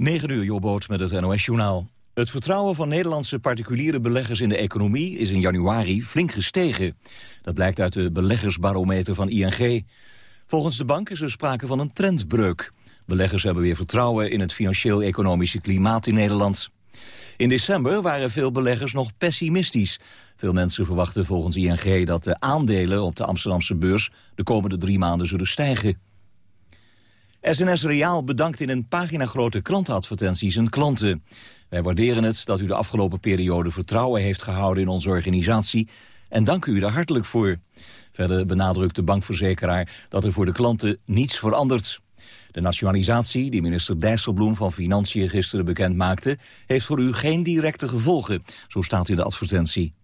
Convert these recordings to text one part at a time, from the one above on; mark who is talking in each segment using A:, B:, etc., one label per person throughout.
A: 9 uur, Jobboot met het NOS-journaal. Het vertrouwen van Nederlandse particuliere beleggers in de economie is in januari flink gestegen. Dat blijkt uit de beleggersbarometer van ING. Volgens de bank is er sprake van een trendbreuk. Beleggers hebben weer vertrouwen in het financieel-economische klimaat in Nederland. In december waren veel beleggers nog pessimistisch. Veel mensen verwachten volgens ING dat de aandelen op de Amsterdamse beurs de komende drie maanden zullen stijgen. SNS Reaal bedankt in een paginagrote krantenadvertentie zijn klanten. Wij waarderen het dat u de afgelopen periode vertrouwen heeft gehouden in onze organisatie en danken u daar hartelijk voor. Verder benadrukt de bankverzekeraar dat er voor de klanten niets verandert. De nationalisatie, die minister Dijsselbloem van Financiën gisteren bekend maakte, heeft voor u geen directe gevolgen, zo staat in de advertentie.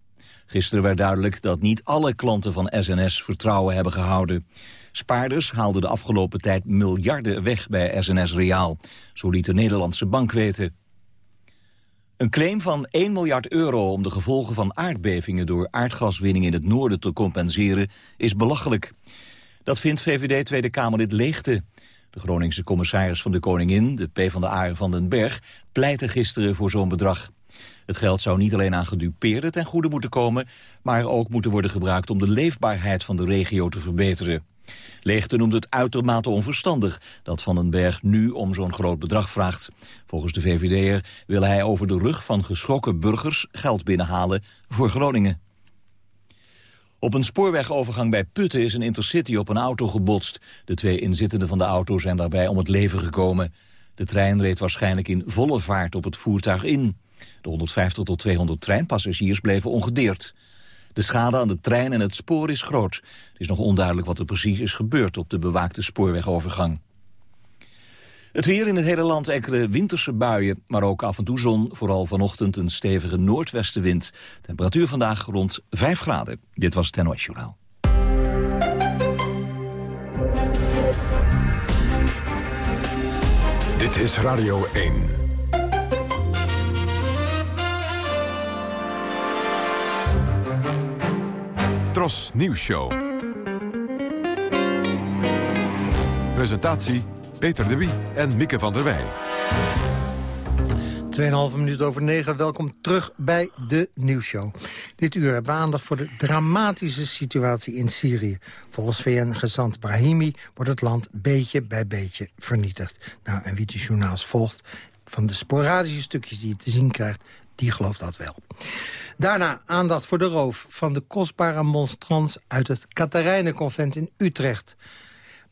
A: Gisteren werd duidelijk dat niet alle klanten van SNS vertrouwen hebben gehouden. Spaarders haalden de afgelopen tijd miljarden weg bij SNS Reaal. Zo liet de Nederlandse bank weten. Een claim van 1 miljard euro om de gevolgen van aardbevingen... door aardgaswinning in het noorden te compenseren, is belachelijk. Dat vindt VVD Tweede Kamerlid Leegte. De Groningse commissaris van de Koningin, de PvdA van den Berg... pleitte gisteren voor zo'n bedrag. Het geld zou niet alleen aan gedupeerden ten goede moeten komen... maar ook moeten worden gebruikt om de leefbaarheid van de regio te verbeteren. Leegte noemt het uitermate onverstandig dat Van den Berg nu om zo'n groot bedrag vraagt. Volgens de VVD'er wil hij over de rug van geschrokken burgers geld binnenhalen voor Groningen. Op een spoorwegovergang bij Putten is een intercity op een auto gebotst. De twee inzittenden van de auto zijn daarbij om het leven gekomen. De trein reed waarschijnlijk in volle vaart op het voertuig in. De 150 tot 200 treinpassagiers bleven ongedeerd. De schade aan de trein en het spoor is groot. Het is nog onduidelijk wat er precies is gebeurd op de bewaakte spoorwegovergang. Het weer in het hele land enkele winterse buien, maar ook af en toe zon. Vooral vanochtend een stevige noordwestenwind. Temperatuur vandaag rond 5 graden. Dit was het NOS Journaal.
B: Dit is Radio 1. Tros Nieuws Show. Presentatie Peter de Wie en Mieke van der Wij.
C: 2,5 minuut over 9. Welkom terug bij de nieuwsshow. Dit uur hebben we aandacht voor de dramatische situatie in Syrië. Volgens VN-gezant Brahimi wordt het land beetje bij beetje vernietigd. Nou, en wie de journaals volgt, van de sporadische stukjes die je te zien krijgt die gelooft dat wel. Daarna aandacht voor de roof van de kostbare monstrans... uit het Katharijnenconvent in Utrecht.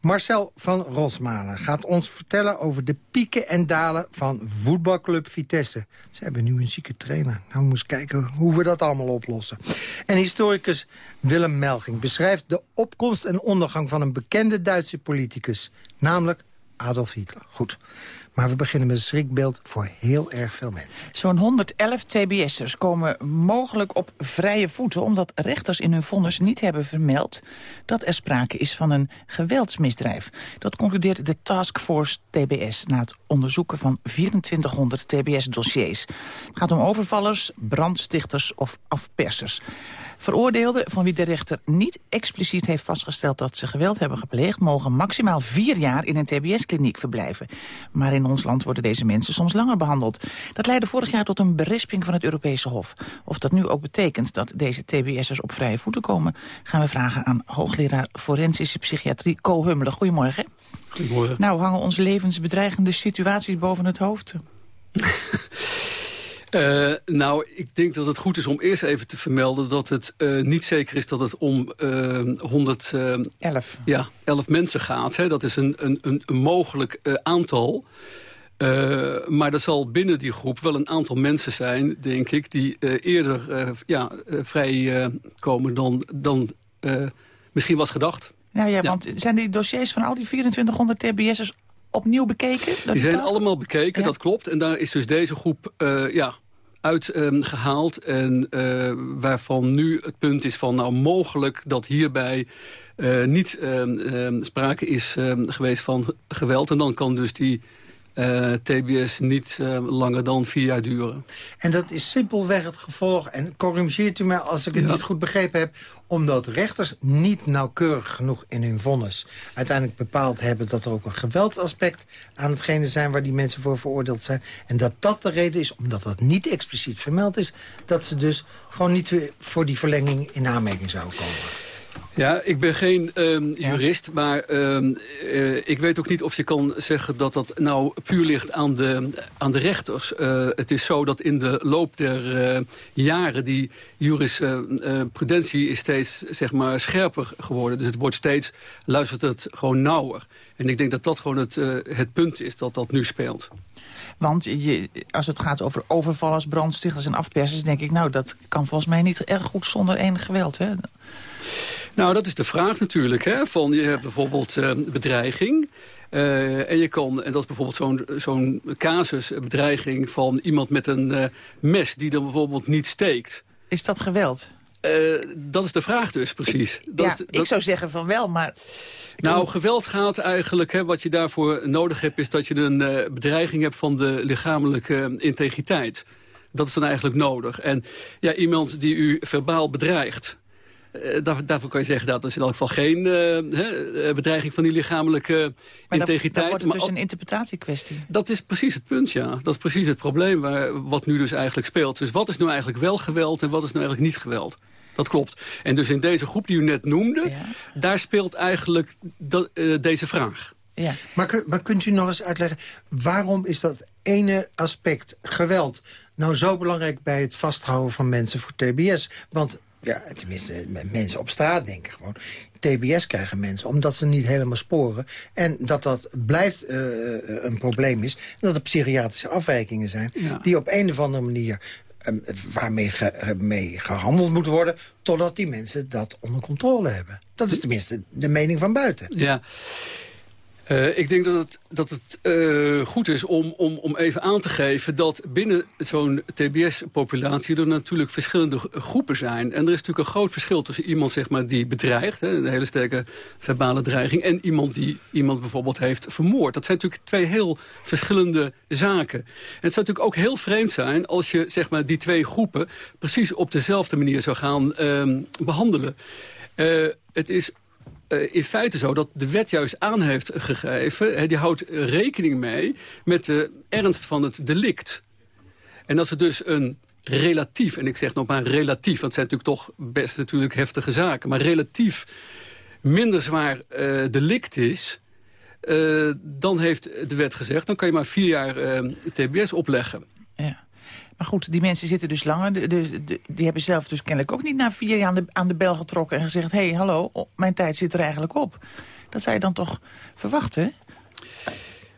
C: Marcel van Rosmalen gaat ons vertellen over de pieken en dalen van voetbalclub Vitesse. Ze hebben nu een zieke trainer. Nou, moeten kijken hoe we dat allemaal oplossen. En historicus Willem Melging beschrijft de opkomst en ondergang van een bekende Duitse politicus. Namelijk Adolf Hitler. Goed. Maar we beginnen met een schrikbeeld voor heel erg veel mensen.
D: Zo'n 111 TBS'ers komen mogelijk op vrije voeten... omdat rechters in hun vonnis niet hebben vermeld... dat er sprake is van een geweldsmisdrijf. Dat concludeert de Taskforce TBS... na het onderzoeken van 2400 TBS-dossiers. Het gaat om overvallers, brandstichters of afpersers. Veroordeelden van wie de rechter niet expliciet heeft vastgesteld dat ze geweld hebben gepleegd... mogen maximaal vier jaar in een tbs-kliniek verblijven. Maar in ons land worden deze mensen soms langer behandeld. Dat leidde vorig jaar tot een berisping van het Europese Hof. Of dat nu ook betekent dat deze tbs'ers op vrije voeten komen... gaan we vragen aan hoogleraar forensische psychiatrie Co Hummelen. Goedemorgen.
E: Goedemorgen.
D: Nou, hangen onze levensbedreigende situaties boven het hoofd?
E: Uh, nou, ik denk dat het goed is om eerst even te vermelden... dat het uh, niet zeker is dat het om uh, 111 ja, 11 mensen gaat. Hè. Dat is een, een, een mogelijk uh, aantal. maar er zal binnen die groep wel een aantal mensen zijn, denk ik... die eerder ja, vrij komen dan, dan misschien was gedacht.
D: Nou ja, ja, want zijn die dossiers van al die 2400 TBS'ers opnieuw bekeken?
E: Die zijn allemaal bekeken, ja. dat klopt. En daar is dus deze groep ja, uitgehaald. En uh, waarvan nu het punt is van nou mogelijk dat hierbij uh, niet uh, sprake is geweest van geweld. En dan kan dus die uh, TBS niet uh, langer dan vier jaar duren.
C: En dat is simpelweg het gevolg, en corrigeert u mij als ik het ja. niet goed begrepen heb... omdat rechters niet nauwkeurig genoeg in hun vonnis uiteindelijk bepaald hebben... dat er ook een geweldsaspect aan hetgene zijn waar die mensen voor veroordeeld zijn. En dat dat de reden is, omdat dat niet expliciet vermeld is... dat ze dus gewoon niet voor die verlenging in aanmerking zouden komen.
E: Ja, ik ben geen um, jurist, maar um, uh, ik weet ook niet of je kan zeggen dat dat nou puur ligt aan de, aan de rechters. Uh, het is zo dat in de loop der uh, jaren die jurisprudentie is steeds zeg maar, scherper geworden. Dus het wordt steeds, luistert het gewoon nauwer. En ik denk dat dat gewoon het, het punt is dat dat nu speelt.
D: Want je, als het gaat over overvallers, brandstichters en afpersers... denk ik, nou, dat kan volgens mij niet erg goed zonder enig geweld, hè?
E: Nou, dat is de vraag natuurlijk. Hè? Van, je hebt bijvoorbeeld uh, bedreiging. Uh, en je kan, en dat is bijvoorbeeld zo'n zo'n casus, bedreiging van iemand met een uh, mes die dan bijvoorbeeld niet steekt.
D: Is dat geweld?
E: Uh, dat is de vraag dus, precies. Dat
D: ja,
E: is de,
D: dat... ik zou zeggen van wel, maar...
E: Nou, geweld gaat eigenlijk, hè, wat je daarvoor nodig hebt... is dat je een uh, bedreiging hebt van de lichamelijke integriteit. Dat is dan eigenlijk nodig. En ja, iemand die u verbaal bedreigt... Uh, daar, daarvoor kan je zeggen dat is in elk geval geen uh, bedreiging van die lichamelijke maar integriteit. Dan, dan
D: wordt het dus een interpretatiekwestie.
E: Dat is precies het punt, ja. Dat is precies het probleem waar, wat nu dus eigenlijk speelt. Dus wat is nu eigenlijk wel geweld en wat is nu eigenlijk niet geweld? Dat klopt. En dus in deze groep die u net noemde, ja. daar speelt eigenlijk dat, uh, deze vraag.
C: Ja. Maar, maar kunt u nog eens uitleggen, waarom is dat ene aspect, geweld, nou zo belangrijk bij het vasthouden van mensen voor TBS? Want ja, tenminste, mensen op straat denken gewoon... TBS krijgen mensen, omdat ze niet helemaal sporen. En dat dat blijft uh, een probleem is. En dat er psychiatrische afwijkingen zijn... Ja. die op een of andere manier um, waarmee ge, mee gehandeld moet worden... totdat die mensen dat onder controle hebben. Dat is tenminste de mening van buiten.
E: Ja. Uh, ik denk dat het, dat het uh, goed is om, om, om even aan te geven... dat binnen zo'n TBS-populatie er natuurlijk verschillende groepen zijn. En er is natuurlijk een groot verschil tussen iemand zeg maar, die bedreigt... Hè, een hele sterke verbale dreiging... en iemand die iemand bijvoorbeeld heeft vermoord. Dat zijn natuurlijk twee heel verschillende zaken. En het zou natuurlijk ook heel vreemd zijn... als je zeg maar, die twee groepen precies op dezelfde manier zou gaan uh, behandelen. Uh, het is in feite zo dat de wet juist aan heeft gegeven... Die houdt rekening mee met de ernst van het delict. En als er dus een relatief, en ik zeg nog maar relatief... want het zijn natuurlijk toch best natuurlijk heftige zaken... maar relatief minder zwaar uh, delict is... Uh, dan heeft de wet gezegd, dan kan je maar vier jaar TBS opleggen.
D: Ja. Maar goed, die mensen zitten dus langer. Die hebben zelf dus kennelijk ook niet na vier jaar aan de, aan de bel getrokken... en gezegd, hé, hey, hallo, mijn tijd zit er eigenlijk op. Dat zou je dan toch verwachten,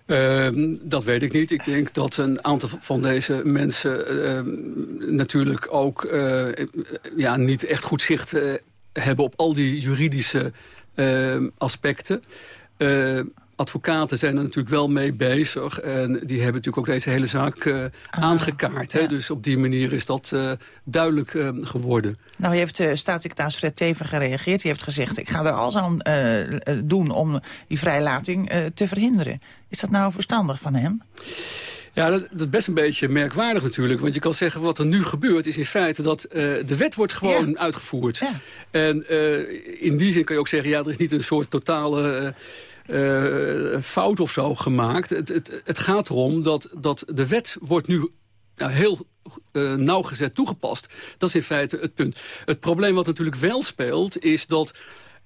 E: Uh, dat weet ik niet. Ik denk dat een aantal van deze mensen uh, natuurlijk ook uh, ja, niet echt goed zicht eh, hebben op al die juridische ehm, aspecten advocaten zijn er natuurlijk wel mee bezig. En die hebben natuurlijk ook deze hele zaak uh, aangekaart. Ja. Hè? Dus op die manier is dat uh, duidelijk uh, geworden.
D: Nou, heeft staatssecretaris Fred Teven gereageerd. Die heeft gezegd, ik ga er alles aan doen om die vrijlating te verhinderen. Is dat nou verstandig van hem?
E: Ja, dat, dat, is best een beetje merkwaardig natuurlijk. Want je kan zeggen, wat er nu gebeurt is in feite dat uh, de wet wordt gewoon ja. uitgevoerd. Ja. En uh, in die zin kan je ook zeggen, ja, er is niet een soort totale... Uh, fout of zo gemaakt. Het, het, het gaat erom dat, dat de wet wordt nu nou, heel uh, nauwgezet toegepast. Dat is in feite het punt. Het probleem wat natuurlijk wel speelt is dat...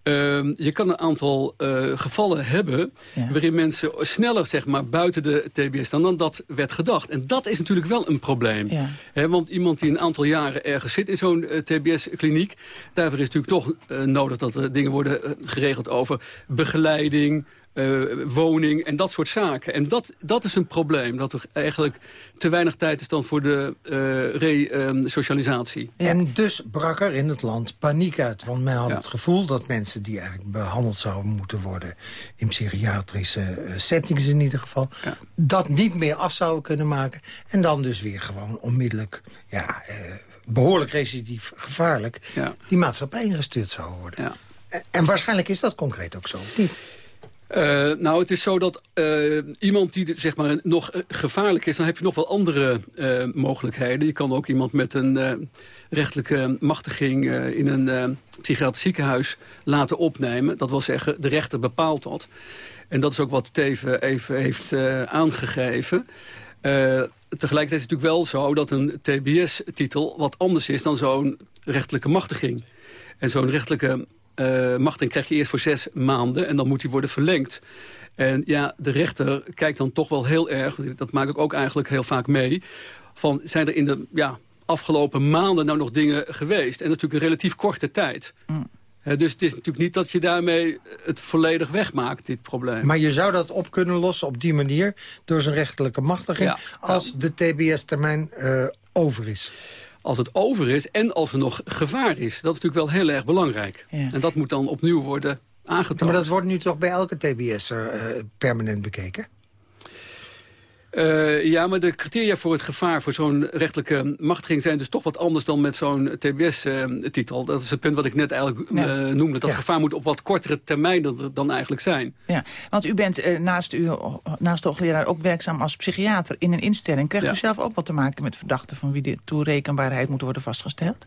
E: Uh, je kan een aantal uh, gevallen hebben... Ja. waarin mensen sneller zeg maar, buiten de TBS staan dan dat werd gedacht. En dat is natuurlijk wel een probleem. Ja. He, want iemand die een aantal jaren ergens zit in zo'n uh, TBS-kliniek... daarvoor is natuurlijk toch nodig dat er dingen worden geregeld over begeleiding... Uh, woning en dat soort zaken. En dat, dat is een probleem, dat er eigenlijk te weinig tijd is dan voor de uh, resocialisatie.
C: Ja. En dus brak er in het land paniek uit. Want men had ja. het gevoel dat mensen die eigenlijk behandeld zouden moeten worden... in psychiatrische uh, settings in ieder geval... Ja. dat niet meer af zouden kunnen maken. En dan dus weer gewoon onmiddellijk... ja, behoorlijk recidief gevaarlijk... die maatschappij ingestuurd zou worden. En waarschijnlijk is dat concreet ook zo, niet?
E: Uh, nou, het is zo dat uh, iemand die zeg maar, nog gevaarlijk is... dan heb je nog wel andere mogelijkheden. Je kan ook iemand met een rechtelijke machtiging... in een psychiatrisch ziekenhuis laten opnemen. Dat wil zeggen, de rechter bepaalt dat. En dat is ook wat Teven even heeft aangegeven. tegelijkertijd is het natuurlijk wel zo dat een TBS-titel... wat anders is dan zo'n rechtelijke machtiging. En zo'n rechtelijke uh, krijg je eerst voor zes maanden... en dan moet die worden verlengd. En ja, de rechter kijkt dan toch wel heel erg... dat maak ik ook eigenlijk heel vaak mee... van zijn er in de ja, afgelopen maanden nou nog dingen geweest? En natuurlijk een relatief korte tijd... Mm. dus het is natuurlijk niet dat je daarmee het volledig wegmaakt, dit probleem.
C: Maar je zou dat op kunnen lossen op die manier... door zijn rechterlijke machtiging... als de TBS-termijn uh, over is
E: als het over is en als er nog gevaar is. Dat is natuurlijk wel heel erg belangrijk. En dat moet dan opnieuw worden aangetoond.
C: maar dat wordt nu toch bij elke TBS'er uh, permanent bekeken?
E: Uh, ja, maar de criteria voor het gevaar voor zo'n rechtelijke machtiging... zijn dus toch wat anders dan met zo'n TBS-titel. dat is het punt wat ik net eigenlijk ja. uh, noemde. Dat gevaar moet op wat kortere termijn dan, dan eigenlijk zijn.
D: Ja, want u bent naast, u, naast de hoogleraar ook werkzaam als psychiater in een instelling. Krijgt u zelf ook wat te maken met verdachten... van wie de toerekenbaarheid moet worden vastgesteld?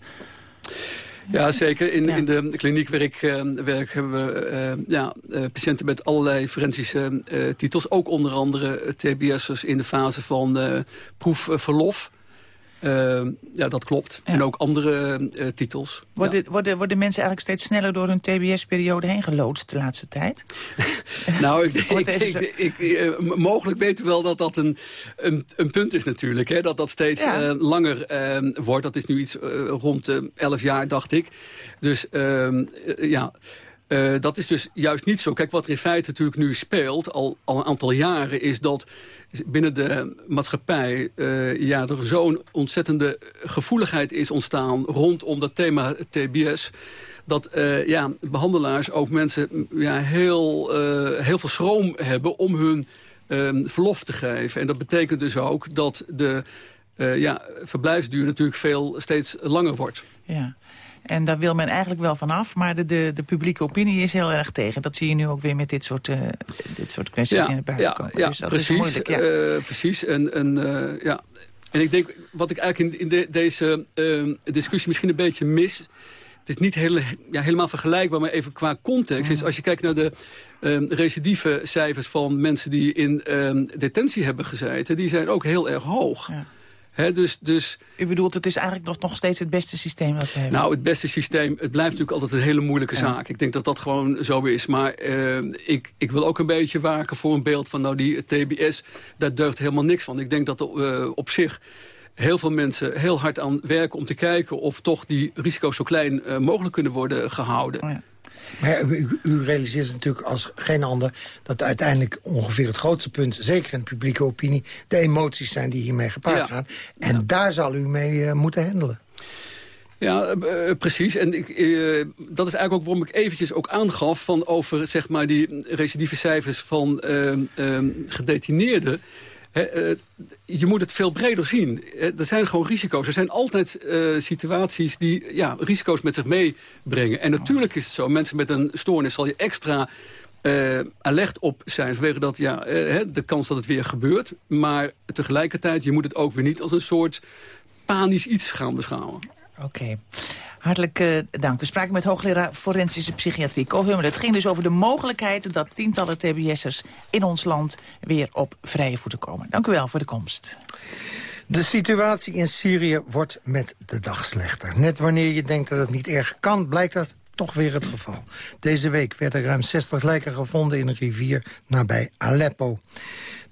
E: Ja, zeker. In, in de kliniek waar ik uh, werk hebben we uh, ja, uh, patiënten met allerlei forensische titels. Ook onder andere TBS'ers in de fase van proefverlof. Uh, ja, dat klopt. En ook andere uh, titels.
D: Worden, ja. worden, worden mensen eigenlijk steeds sneller door hun TBS-periode heen geloodst de laatste tijd?
E: nou, ik, ik, ik, uh, mogelijk weet u wel dat dat een, een, een punt is natuurlijk. Hè? Dat dat steeds ja. langer ehm, wordt. Dat is nu iets rond 11 jaar, dacht ik. Dus ehm, ja... Uh, dat is dus juist niet zo. Kijk, wat er in feite natuurlijk nu speelt, al, al een aantal jaren... is dat binnen de maatschappij uh, ja, er zo'n ontzettende gevoeligheid is ontstaan... rondom dat thema TBS dat uh, ja, behandelaars ook mensen ja, heel, heel veel schroom hebben om hun ehm, verlof te geven. En dat betekent dus ook dat de ja, verblijfsduur natuurlijk veel steeds langer wordt.
D: Ja. En daar wil men eigenlijk wel vanaf, maar de, de, de, publieke opinie is heel erg tegen. Dat zie je nu ook weer met dit soort, uh, dit soort kwesties in het buitenkomen.
E: Ja, ja, dus dat precies, is moeilijk. Ja. Uh, precies. En, en, uh, ja. en ik denk, wat ik eigenlijk in, in de, deze ehm, discussie misschien een beetje mis... Het is niet hele, ja, helemaal vergelijkbaar, maar even qua context. Is als je kijkt naar de um, recidieve cijfers van mensen die in um, detentie hebben gezeten... die zijn ook heel erg hoog. Ja dus, dus,
D: U bedoelt, het is eigenlijk nog, nog steeds het beste systeem wat we hebben?
E: Nou, het beste systeem, het blijft natuurlijk altijd een hele moeilijke zaak. Ik denk dat dat gewoon zo is. Maar uh, ik, ik wil ook een beetje waken voor een beeld van... nou, die TBS, daar deugt helemaal niks van. Ik denk dat uh, op zich heel veel mensen heel hard aan werken om te kijken... of toch die risico's zo klein uh, mogelijk kunnen worden gehouden. Oh ja.
C: Maar u, u, realiseert natuurlijk als geen ander... dat uiteindelijk ongeveer het grootste punt... zeker in de publieke opinie... de emoties zijn die hiermee gepaard gaan. En daar zal u mee uh, moeten handelen.
E: Ja, uh, precies. En ik, uh, dat is eigenlijk ook waarom ik eventjes ook aangaf... Van over zeg maar, die recidieve cijfers van gedetineerden... Eh, je moet het veel breder zien. er zijn gewoon risico's. Er zijn altijd uh, situaties die ja, risico's met zich meebrengen. En natuurlijk is het zo, mensen met een stoornis zal je extra uh, alert op zijn. Vanwege dat, ja, de kans dat het weer gebeurt. Maar tegelijkertijd, je moet het ook weer niet als een soort panisch iets gaan beschouwen.
D: Oké. Hartelijk uh, dank. We spraken met hoogleraar forensische psychiatrie Hummel. Het ging dus over de mogelijkheid dat tientallen TBS'ers in ons land weer op vrije voeten komen. Dank u wel voor de komst.
C: De situatie in Syrië wordt met de dag slechter. Net wanneer je denkt dat het niet erg kan, blijkt dat toch weer het geval. Deze week werden ruim 60 lijken gevonden in een rivier nabij Aleppo.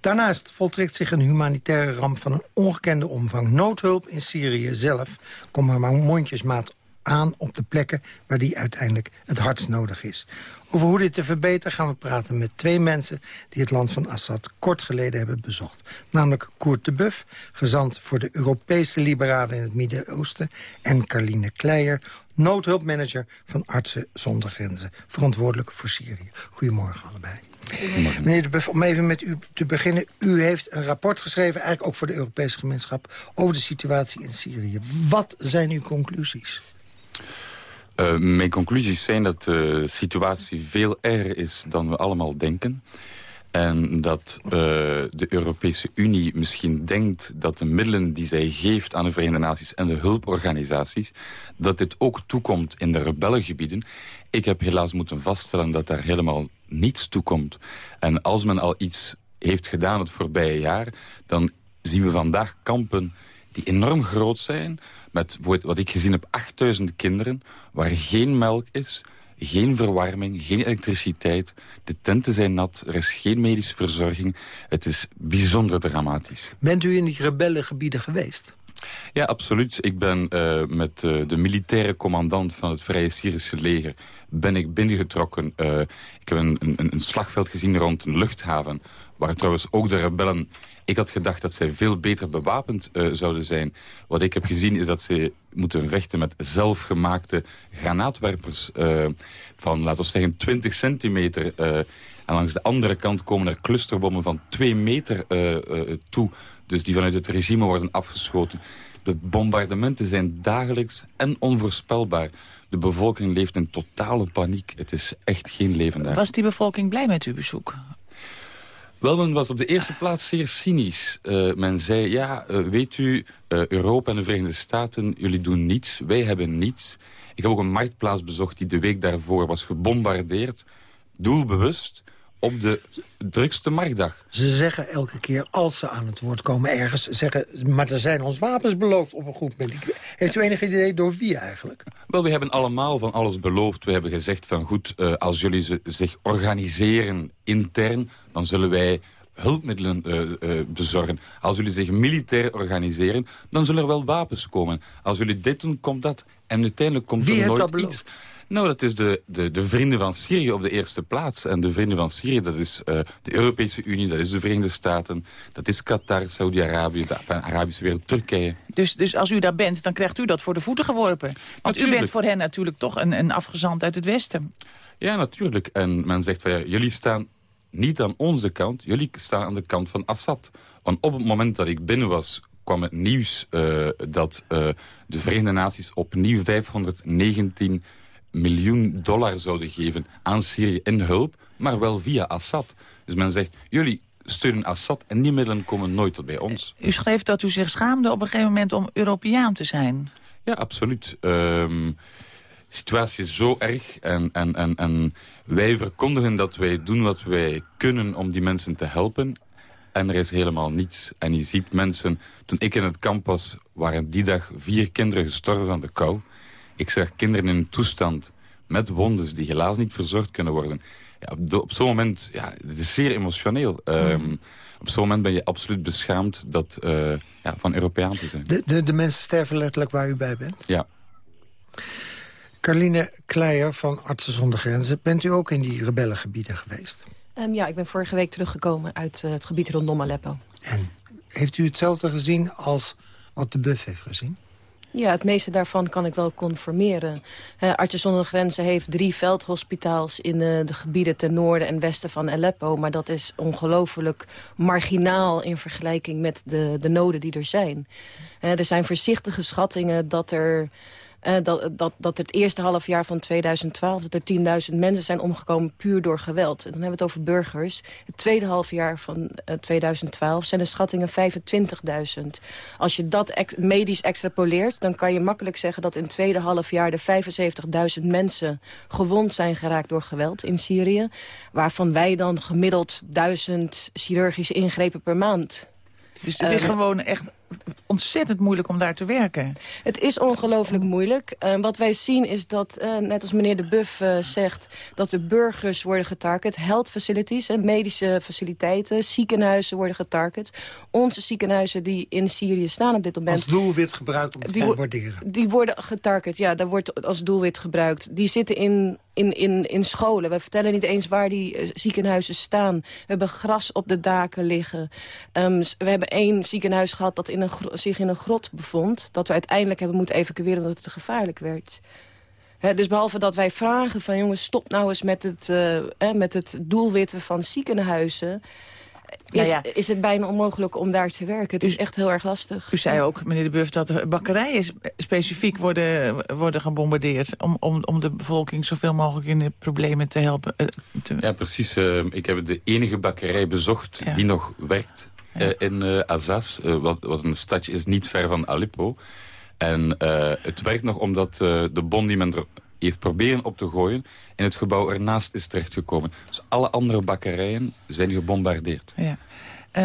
C: Daarnaast voltrekt zich een humanitaire ramp van een ongekende omvang. Noodhulp in Syrië zelf komt maar mondjesmaat aan op de plekken waar die uiteindelijk het hardst nodig is. Over hoe dit te verbeteren gaan we praten met twee mensen... die het land van Assad kort geleden hebben bezocht. Namelijk Koert de Buff, gezant voor de Europese liberalen in het Midden-Oosten... en Carline Kleijer, noodhulpmanager van Artsen zonder Grenzen... verantwoordelijk voor Syrië. Goedemorgen allebei. Meneer de Buff, om even met u te beginnen. U heeft een rapport geschreven, eigenlijk ook voor de Europese gemeenschap... over de situatie in Syrië. Wat zijn uw conclusies?
F: Uh, mijn conclusies zijn dat de situatie veel erger is dan we allemaal denken. En dat uh, de Europese Unie misschien denkt dat de middelen die zij geeft aan de Verenigde Naties en de hulporganisaties, dat dit ook toekomt in de rebellengebieden. Ik heb helaas moeten vaststellen dat daar helemaal niets toekomt. En als men al iets heeft gedaan het voorbije jaar, dan zien we vandaag kampen die enorm groot zijn, met wat ik gezien heb 8000 kinderen, waar geen melk is, geen verwarming, geen elektriciteit. De tenten zijn nat, er is geen medische verzorging. Het is bijzonder dramatisch.
C: Bent u in die rebellengebieden geweest?
F: Ja, absoluut. Ik ben uh, met uh, de militaire commandant van het Vrije Syrische leger... ben ik binnengetrokken. Uh, ik heb een, een, een slagveld gezien rond een luchthaven... waar trouwens ook de rebellen ik had gedacht dat zij veel beter bewapend uh, zouden zijn. Wat ik heb gezien is dat ze moeten vechten met zelfgemaakte granaatwerpers... Uh, van, laten we zeggen, 20 centimeter... Uh, en langs de andere kant komen er clusterbommen van 2 meter toe. Dus die vanuit het regime worden afgeschoten. De bombardementen zijn dagelijks en onvoorspelbaar. De bevolking leeft in totale paniek. Het is echt geen leven daar.
D: Was die bevolking blij met uw bezoek?
F: Wel, men was op de eerste plaats zeer cynisch. Uh, men zei, ja, uh, weet u, uh, Europa en de Verenigde Staten, jullie doen niets, wij hebben niets. Ik heb ook een marktplaats bezocht die de week daarvoor was gebombardeerd. Doelbewust op de drukste marktdag.
C: Ze zeggen elke keer, als ze aan het woord komen ergens... zeggen, maar er zijn ons wapens beloofd op een goed moment. Heeft u enig idee door wie eigenlijk?
F: Wel, we hebben allemaal van alles beloofd. We hebben gezegd van goed, uh, als jullie ze, zich organiseren intern... dan zullen wij hulpmiddelen uh, uh, bezorgen. Als jullie zich militair organiseren, dan zullen er wel wapens komen. Als jullie dit doen, komt dat. En uiteindelijk komt
C: Wie
F: er nooit iets. Nou, dat is de, de, de vrienden van Syrië op de eerste plaats. En de vrienden van Syrië, dat is uh, de Europese Unie, dat is de Verenigde Staten... dat is Qatar, Saudi-Arabië, de Arabische wereld, Turkije.
D: Dus, dus als u daar bent, dan krijgt u dat voor de voeten geworpen. Want
F: Natuurlijk.
D: u bent voor hen natuurlijk toch een, een afgezant uit het Westen.
F: Ja, natuurlijk. En men zegt van ja, jullie staan niet aan onze kant, jullie staan aan de kant van Assad. Want op het moment dat ik binnen was, kwam het nieuws uh, dat uh, de Verenigde Naties opnieuw 519 miljoen dollar zouden geven aan Syrië in hulp, maar wel via Assad. Dus men zegt, jullie steunen Assad en die middelen komen nooit tot bij ons.
D: U schreef dat u zich schaamde op een gegeven moment om Europeaan te zijn.
F: Ja, absoluut. Um, de situatie is zo erg en, en, en, en wij verkondigen dat wij doen wat wij kunnen om die mensen te helpen. En er is helemaal niets. En je ziet mensen... Toen ik in het kamp was, waren die dag vier kinderen gestorven van de kou. Ik zag kinderen in een toestand met wondes die helaas niet verzorgd kunnen worden. Ja, op, op zo'n moment, ja, het is zeer emotioneel. Mm. Um, op zo'n moment ben je absoluut beschaamd dat, uh, ja, van Europeaan te zijn.
C: De, de, de mensen sterven letterlijk waar u bij bent?
F: Ja.
C: Carline Kleijer van Artsen zonder Grenzen. Bent u ook in die rebellengebieden geweest?
G: Um, ja, ik ben vorige week teruggekomen uit uh, het gebied rondom Aleppo.
C: En heeft u hetzelfde gezien als wat de Buff heeft gezien?
G: Ja, het meeste daarvan kan ik wel conformeren. Uh, Artsen zonder Grenzen heeft drie veldhospitaals... in uh, de gebieden ten noorden en westen van Aleppo. Maar dat is ongelooflijk marginaal in vergelijking met de, de noden die er zijn. Er zijn voorzichtige schattingen dat er... Uh, dat, dat, dat het eerste halfjaar van 2012 dat er 10.000 mensen zijn omgekomen puur door geweld. En dan hebben we het over burgers. Het tweede halfjaar van uh, 2012 zijn de schattingen 25.000. Als je dat ex medisch extrapoleert, dan kan je makkelijk zeggen dat in het tweede halfjaar er 75.000 mensen gewond zijn geraakt door geweld in Syrië. Waarvan wij dan gemiddeld 1000 chirurgische ingrepen per maand.
D: Dus het is uh, gewoon echt ontzettend moeilijk om daar te werken.
G: Het is ongelooflijk moeilijk. Uh, wat wij zien is dat, uh, net als meneer De Buff uh, zegt... dat de burgers worden getarget. Health facilities, medische faciliteiten, ziekenhuizen worden getarget. Onze ziekenhuizen die in Syrië staan op dit moment...
C: Als doelwit gebruikt om te
G: die,
C: bombarderen.
G: Die worden getarget, ja, daar wordt als doelwit gebruikt. Die zitten in, in, in, in scholen. We vertellen niet eens waar die ziekenhuizen staan. We hebben gras op de daken liggen. Um, we hebben één ziekenhuis gehad dat in een zich in een grot bevond... dat we uiteindelijk hebben moeten evacueren omdat het te gevaarlijk werd. He, dus behalve dat wij vragen van jongens, stop nou eens met het, uh, eh, met het doelwitten van ziekenhuizen... is, ja. is het bijna onmogelijk om daar te werken. Het is echt heel erg lastig.
D: U zei ook, meneer de Buff, dat de bakkerijen specifiek worden, worden gebombardeerd... Om, om, om de bevolking zoveel mogelijk in de problemen te helpen.
F: Te... Ja, precies. ik heb de enige bakkerij bezocht die nog werkt in uh, Azaz. wat, wat een stadje is niet ver van Aleppo. En het werkt nog omdat de bom die men er heeft proberen op te gooien... en het gebouw ernaast is terechtgekomen. Dus alle andere bakkerijen zijn gebombardeerd.
D: Ja.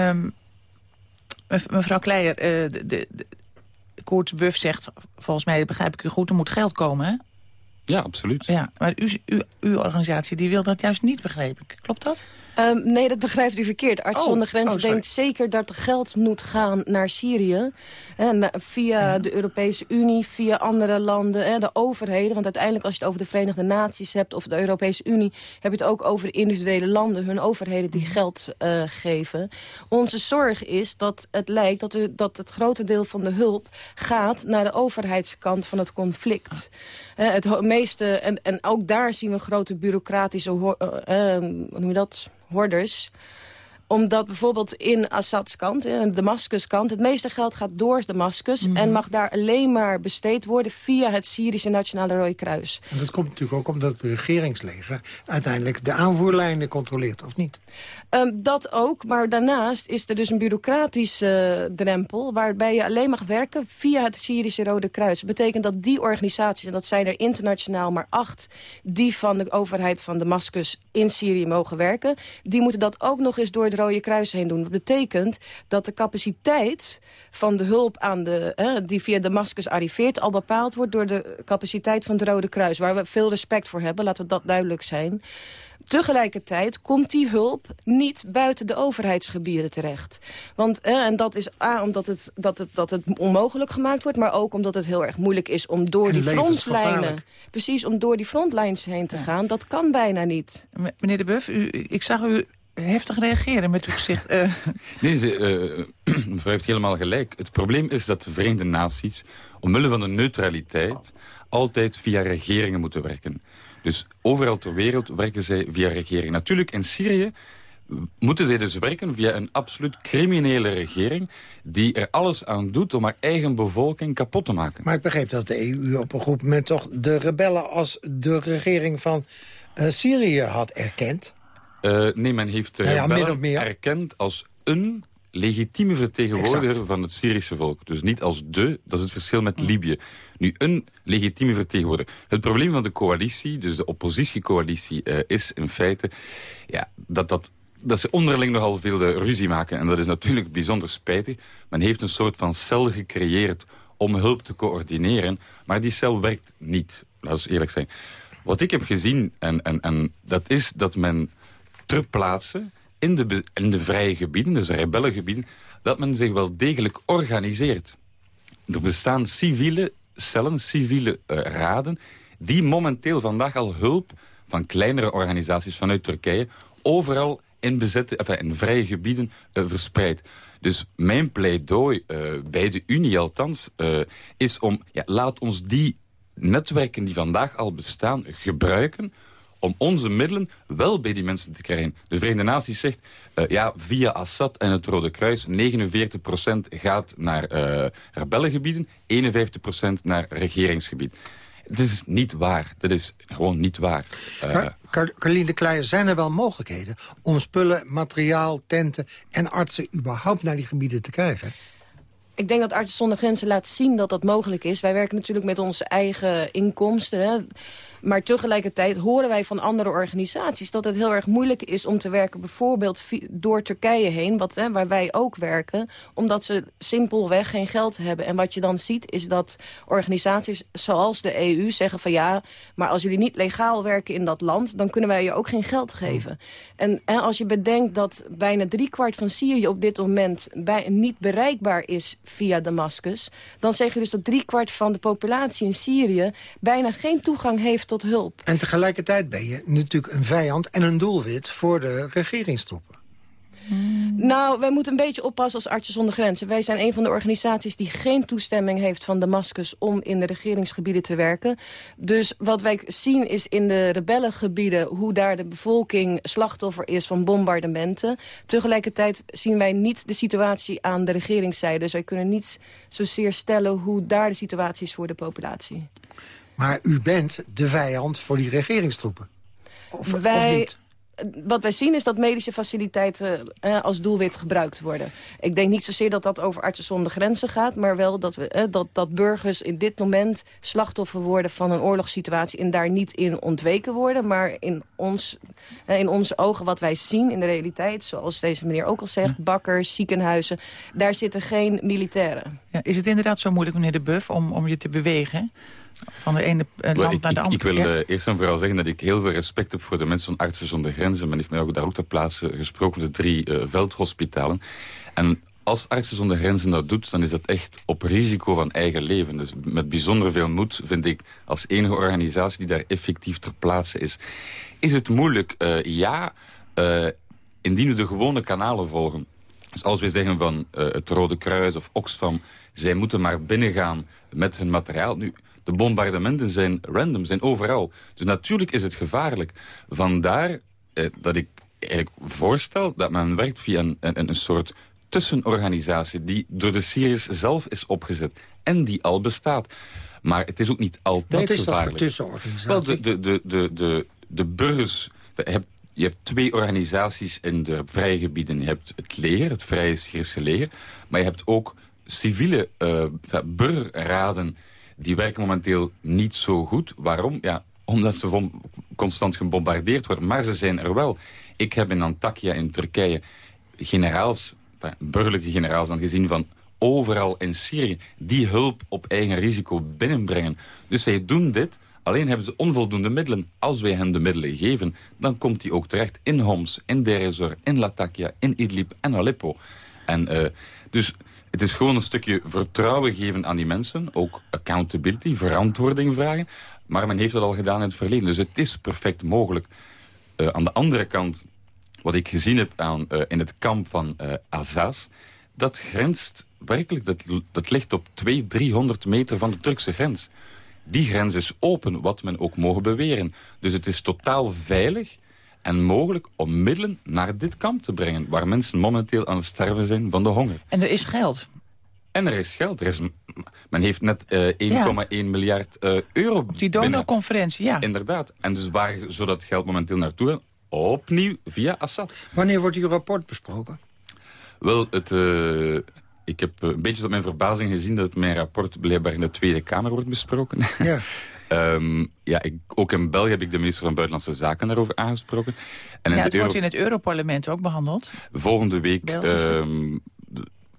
D: Um, mevrouw Kleijer, uh, de, de, de, Koert Buff zegt, volgens mij begrijp ik u goed... er moet geld komen, hè?
F: Ja, absoluut.
D: Ja, maar u, u, uw organisatie die wil dat juist niet, begreep ik. Klopt dat?
G: Um, nee, dat begrijpt u verkeerd. Arts oh, zonder Grenzen oh, denkt zeker dat er geld moet gaan naar Syrië. En via de Europese Unie, via andere landen, de overheden. Want uiteindelijk als je het over de Verenigde Naties hebt... of de Europese Unie, heb je het ook over de individuele landen... hun overheden die geld uh, geven. Onze zorg is dat het lijkt dat, u, dat het grote deel van de hulp... gaat naar de overheidskant van het conflict. Uh, het meeste, en, en ook daar zien we grote bureaucratische... Uh, hoe noem je dat? Hoorders omdat bijvoorbeeld in Assads kant, in Damascus kant... het meeste geld gaat door Damascus... Mhm. en mag daar alleen maar besteed worden via het Syrische Nationale Rode Kruis.
C: En dat komt natuurlijk ook omdat het regeringsleger... uiteindelijk de aanvoerlijnen controleert, of niet?
G: Um, dat ook, maar daarnaast is er dus een bureaucratische uh, drempel... waarbij je alleen mag werken via het Syrische Rode Kruis. Dat betekent dat die organisaties, en dat zijn er internationaal maar acht... die van de overheid van Damascus in Syrië mogen werken... die moeten dat ook nog eens door het Rode Kruis heen doen. Dat betekent dat de capaciteit van de hulp aan de, die via Damascus arriveert... al bepaald wordt door de capaciteit van het Rode Kruis... waar we veel respect voor hebben, laten we dat duidelijk zijn... Tegelijkertijd komt die hulp niet buiten de overheidsgebieden terecht. Want, en dat is A, omdat het, dat, het, dat het onmogelijk gemaakt wordt... maar ook omdat het heel erg moeilijk is om door die frontlijnen... precies, om door die frontlijns heen te gaan. Dat kan bijna niet.
D: meneer De Buff, u, ik zag u heftig reageren met uw gezicht. Uh.
F: Nee, ze, uh, mevrouw heeft helemaal gelijk. Het probleem is dat de Verenigde Naties... omwille van de neutraliteit... altijd via regeringen moeten werken. Dus overal ter wereld werken zij via regering. Natuurlijk in Syrië moeten zij dus werken via een absoluut criminele regering... die er alles aan doet om haar eigen bevolking kapot te maken.
C: Maar ik begreep dat de EU op een goed moment toch de rebellen... als de regering van uh, Syrië had erkend.
F: Uh, nee, men heeft rebellen erkend als een legitieme vertegenwoordiger van het Syrische volk. Dus niet als de, dat is het verschil met Libië. Nu, een legitieme vertegenwoordiger. Het probleem van de coalitie, dus de oppositiecoalitie, uh, is in feite... Ja, dat, dat, dat ze onderling nogal veel de ruzie maken. En dat is natuurlijk bijzonder spijtig. Men heeft een soort van cel gecreëerd om hulp te coördineren. Maar die cel werkt niet, laten we eerlijk zijn. Wat ik heb gezien, en, en, en dat is dat men ter plaatse in de, in de vrije gebieden, dus de rebellengebieden, dat men zich wel degelijk organiseert. Er bestaan civiele cellen, civiele uh, raden, die momenteel vandaag al hulp van kleinere organisaties vanuit Turkije overal in, bezette, enfin, in vrije gebieden uh, verspreid. Dus mijn pleidooi, uh, bij de Unie althans, is om, ja, laat ons die netwerken die vandaag al bestaan gebruiken om onze middelen wel bij die mensen te krijgen. De Verenigde Naties zegt, uh, ja, via Assad en het Rode Kruis... 49% gaat naar uh, rebellengebieden, 51% naar regeringsgebied. Het is niet waar. Dat is gewoon niet waar.
C: Uh, Carline de Kleijer, zijn er wel mogelijkheden... om spullen, materiaal, tenten en artsen überhaupt naar die gebieden te krijgen?
G: Ik denk dat Artsen zonder Grenzen laat zien dat dat mogelijk is. Wij werken natuurlijk met onze eigen inkomsten. Hè. Maar tegelijkertijd horen wij van andere organisaties... dat het heel erg moeilijk is om te werken bijvoorbeeld door Turkije heen... Wat, hè, waar wij ook werken, omdat ze simpelweg geen geld hebben. En wat je dan ziet is dat organisaties zoals de EU zeggen van... ja, maar als jullie niet legaal werken in dat land... dan kunnen wij je ook geen geld geven. En, als je bedenkt dat bijna driekwart van Syrië op dit moment... Niet bereikbaar is via Damascus... dan zeg je dus dat driekwart van de populatie in Syrië... bijna geen toegang heeft tot hulp.
C: En tegelijkertijd ben je natuurlijk een vijand en een doelwit voor de regeringstroepen.
G: Nou, wij moeten een beetje oppassen als Artsen zonder Grenzen. Wij zijn een van de organisaties die geen toestemming heeft van Damascus... om in de regeringsgebieden te werken. Dus wat wij zien is in de rebellengebieden... hoe daar de bevolking slachtoffer is van bombardementen. Tegelijkertijd zien wij niet de situatie aan de regeringszijde. Dus wij kunnen niet zozeer stellen hoe daar de situatie is voor de populatie.
C: Maar u bent de vijand voor die regeringstroepen? Of,
G: wij,
C: of niet?
G: wat wij zien is dat medische faciliteiten eh, als doelwit gebruikt worden. Ik denk niet zozeer dat dat over artsen zonder grenzen gaat... maar wel dat, we, eh, dat, dat burgers in dit moment slachtoffer worden van een oorlogssituatie... en daar niet in ontweken worden, maar in, ons, eh, in onze ogen wat wij zien in de realiteit... zoals deze meneer ook al zegt, bakkers, ziekenhuizen... daar zitten geen militairen.
D: Ja, is het inderdaad zo moeilijk, meneer De Buff, om, om je te bewegen? Van de ene eh, land
F: ik,
D: naar de andere.
F: Ik, wil uh, eerst en vooral zeggen dat ik heel veel respect heb voor de mensen van Artsen zonder Grenzen. Men heeft mij ook daar ook ter plaatse gesproken, de drie uh, veldhospitalen. En als Artsen zonder Grenzen dat doet, dan is dat echt op risico van eigen leven. Dus met bijzonder veel moed, vind ik, als enige organisatie die daar effectief ter plaatse is. Is het moeilijk? Uh, ja, indien we de gewone kanalen volgen. Dus als wij zeggen van het Rode Kruis of Oxfam, zij moeten maar binnengaan met hun materiaal. Nu, de bombardementen zijn random, zijn overal. Dus natuurlijk is het gevaarlijk. Vandaar eh, dat ik eigenlijk voorstel dat men werkt via een, een, een soort tussenorganisatie... die door de Syriërs zelf is opgezet en die al bestaat. Maar het is ook niet altijd
C: gevaarlijk.
F: Wat is
C: dat tussenorganisatie?
F: Wel, de, de, de, de, de, de burgers... Je hebt, je hebt twee organisaties in de vrije gebieden. Je hebt het leger, het Vrije Syrische leger. Maar je hebt ook civiele uh, burgerraden die werken momenteel niet zo goed. Waarom? Ja, omdat ze constant gebombardeerd worden. Maar ze zijn er wel. Ik heb in Antakya in Turkije generaals, burgerlijke generaals dan gezien van overal in Syrië die hulp op eigen risico binnenbrengen. Dus zij doen dit, alleen hebben ze onvoldoende middelen. Als wij hen de middelen geven, dan komt die ook terecht in Homs, in Deir in Latakia, in Idlib en Aleppo. En uh, dus het is gewoon een stukje vertrouwen geven aan die mensen. Ook accountability, verantwoording vragen. Maar men heeft dat al gedaan in het verleden. Dus het is perfect mogelijk. Uh, aan de andere kant, wat ik gezien heb aan, uh, in het kamp van uh, dat grenst werkelijk, dat, dat ligt op 200, 300 meter van de Turkse grens. Die grens is open, wat men ook mogen beweren. Dus het is totaal veilig en mogelijk om middelen naar dit kamp te brengen... waar mensen momenteel aan het sterven zijn van de honger.
D: En er is geld.
F: En er is geld. Er is, men heeft net uh, 1,1 ja. miljard uh, euro
D: Op die donorconferentie, ja.
F: Inderdaad. En dus waar zou dat geld momenteel naartoe gaan? Opnieuw via Assad.
C: Wanneer wordt uw rapport besproken?
F: Wel, het, uh, ik heb een beetje tot mijn verbazing gezien... dat mijn rapport blijkbaar in de Tweede Kamer wordt besproken.
C: Ja.
F: Um, ja, ik, ook in België heb ik de minister van Buitenlandse Zaken daarover aangesproken.
D: En ja, het wordt in het Europarlement ook behandeld.
F: Volgende week um,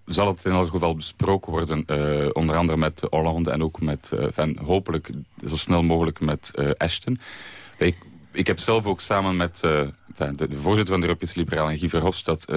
F: zal het in elk geval besproken worden. Uh, onder andere met Hollande en ook met, uh, van, hopelijk zo snel mogelijk met uh, Ashton. Ik, ik heb zelf ook samen met de, de, voorzitter van de Europese Liberalen, Guy Verhofstadt,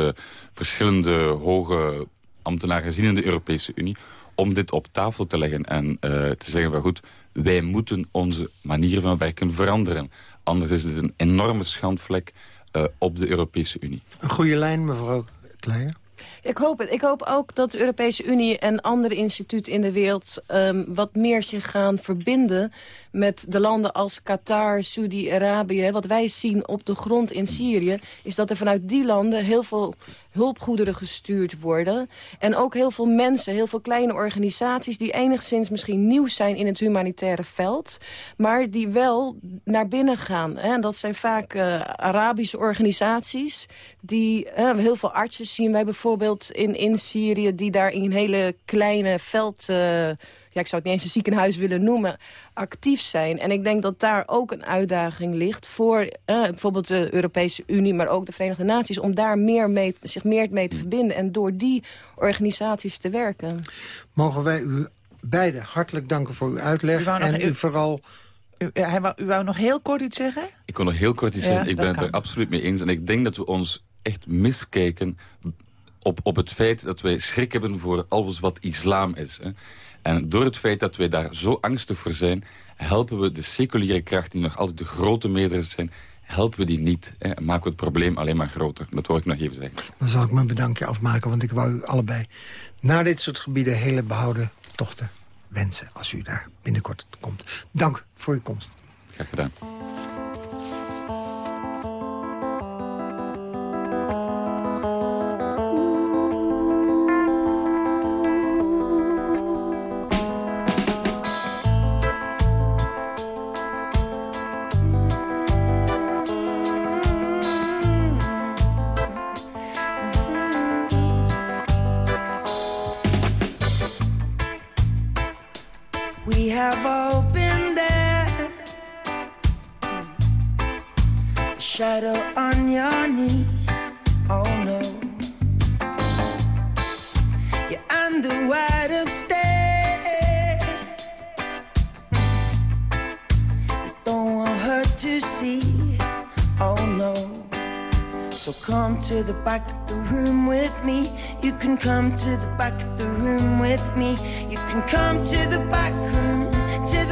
F: verschillende hoge ambtenaren gezien in de Europese Unie om dit op tafel te leggen en te zeggen van goed, wij moeten onze manier van werken veranderen. Anders is het een enorme schandvlek uh, op de Europese Unie.
C: Een goede lijn, mevrouw Kleijer.
G: Ik hoop het. Ik hoop ook dat de Europese Unie en andere instituten in de wereld... Um, wat meer zich gaan verbinden met de landen als Qatar, Saudi-Arabië. Wat wij zien op de grond in Syrië... is dat er vanuit die landen heel veel hulpgoederen gestuurd worden. En ook heel veel mensen, heel veel kleine organisaties... die enigszins misschien nieuw zijn in het humanitaire veld... maar die wel naar binnen gaan. En dat zijn vaak uh, Arabische organisaties... die uh, heel veel artsen zien wij bijvoorbeeld in, in Syrië... die daar in hele kleine veld... Uh, ja, ik zou het niet eens een ziekenhuis willen noemen, actief zijn. En ik denk dat daar ook een uitdaging ligt voor uh, bijvoorbeeld de Europese Unie, maar ook de Verenigde Naties, om daar meer mee, zich meer mee te verbinden en door die organisaties te werken.
C: Mogen wij u beiden hartelijk danken voor uw uitleg en u vooral...
D: U, hij wou, u wou nog heel kort iets zeggen?
F: Ik wil nog heel kort iets ja, zeggen. Ik ben het er absoluut mee eens. En ik denk dat we ons echt miskijken op, op het feit dat wij schrik hebben voor alles wat islam is. Hè. En door het feit dat wij daar zo angstig voor zijn... helpen we de seculiere krachten die nog altijd de grote meerderheid zijn... helpen we die niet. Hè, maken we het probleem alleen maar groter. Dat wil ik nog even zeggen.
C: Dan zal ik mijn bedankje afmaken, want ik wou u allebei... naar dit soort gebieden hele behouden tochten wensen... als u daar binnenkort komt. Dank voor uw komst.
F: Graag gedaan.
H: To stay Don't want her to see, oh no. So come to the back of the room with me. You can come to the back of the room with me. You can come to the back room, to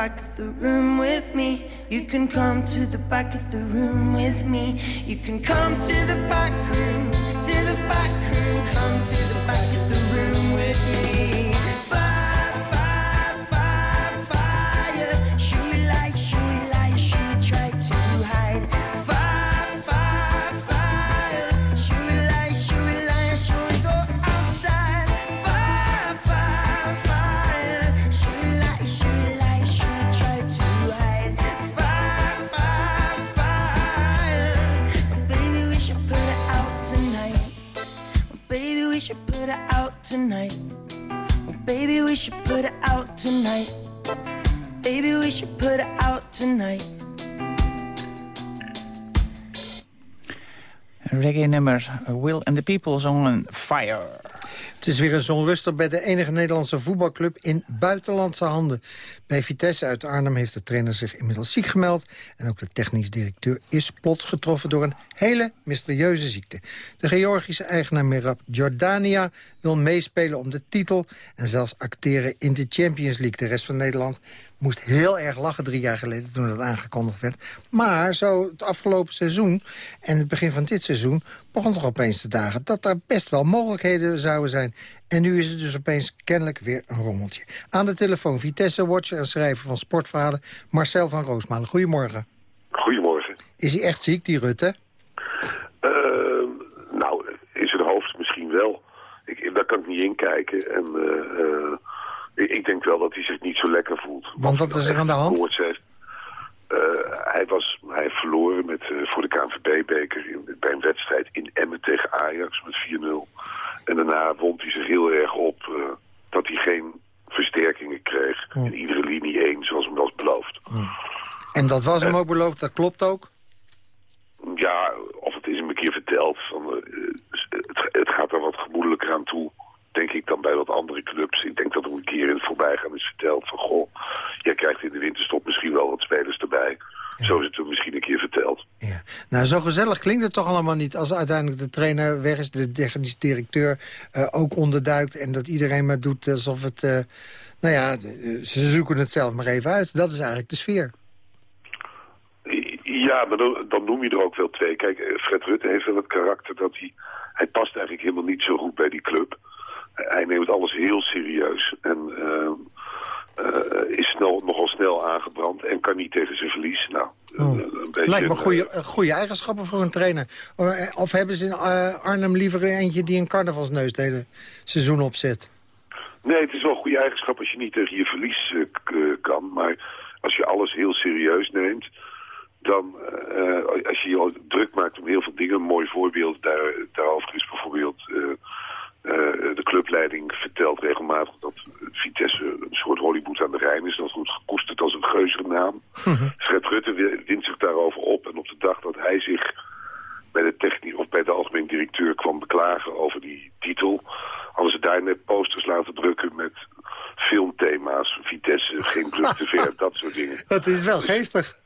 H: back of the room with me. You can come to the back of the room with me. You can come to the back room. Tonight. Baby, we should put it out tonight.
D: Reggae-nummer uh, Will and the People's on Fire.
C: Het is weer een zonrustig bij de enige Nederlandse voetbalclub in buitenlandse handen. Bij Vitesse uit Arnhem heeft de trainer zich inmiddels ziek gemeld. En ook de technisch directeur is plots getroffen door een hele mysterieuze ziekte. De Georgische eigenaar Merab Jordania wil meespelen om de titel... en zelfs acteren in de Champions League. De rest van Nederland moest heel erg lachen drie jaar geleden toen dat aangekondigd werd. Maar zo het afgelopen seizoen en het begin van dit seizoen... begon toch opeens te dagen dat er best wel mogelijkheden zouden zijn. En nu is het dus opeens kennelijk weer een rommeltje. Aan de telefoon Vitesse-watcher en schrijver van Sportverhalen... Marcel van Roosmalen. Goedemorgen.
I: Goedemorgen.
C: Is hij echt ziek, die Rutte?
I: Uh, nou, in zijn hoofd misschien wel. Ik, daar kan ik niet in kijken. En... Uh, ik denk wel dat hij zich niet zo lekker voelt.
C: Want wat is er aan de hand?
I: Uh, hij, was, hij verloren met, uh, voor de KNVB-beker bij een wedstrijd in Emmen tegen Ajax met 4-0. En daarna wond hij zich heel erg op uh, dat hij geen versterkingen kreeg. In iedere linie één, zoals hem was beloofd.
C: En dat was hem ook beloofd, dat klopt ook?
I: Ja, of het is hem een keer verteld. Van, het, het gaat er wat gemoedelijker aan toe denk ik dan bij wat andere clubs. Ik denk dat er een keer in het voorbijgaan is verteld van... goh, jij krijgt in de winterstop misschien wel wat spelers erbij. Zo is het hem misschien een keer verteld.
C: Ja. Nou, zo gezellig klinkt het toch allemaal niet... als uiteindelijk de trainer weg is, de technisch directeur uh, ook onderduikt... en dat iedereen maar doet alsof het... Uh, nou ja, ze zoeken het zelf maar even uit. Dat is eigenlijk de sfeer.
I: Ja, maar dan, dan noem je er ook wel twee. Kijk, Fred Rutte heeft wel het karakter dat hij... Hij past eigenlijk helemaal niet zo goed bij die club. Hij neemt alles heel serieus en is snel, nogal snel aangebrand en kan niet tegen zijn verlies. Nou,
C: oh. een beetje, Lijkt me goede, goede eigenschappen voor een trainer. Of hebben ze in Arnhem liever eentje die een carnavalsneus het hele seizoen opzet?
I: Nee, het is wel een goede eigenschap als je niet tegen je verlies kan. Maar als je alles heel serieus neemt dan uh, als je je druk maakt om heel veel dingen, een mooi voorbeeld daar, daarover is bijvoorbeeld uh, uh, de clubleiding vertelt regelmatig dat Vitesse een soort Hollywood aan de Rijn is. Dat wordt gekoesterd als een geuzere naam. Mm Fred Rutte wint zich daarover op en op de dag dat hij zich bij de techniek of bij de algemeen directeur kwam beklagen over die titel, hadden ze daar net posters laten drukken met filmthema's, Vitesse, geen club te ver, dat soort dingen.
C: Dat is wel geestig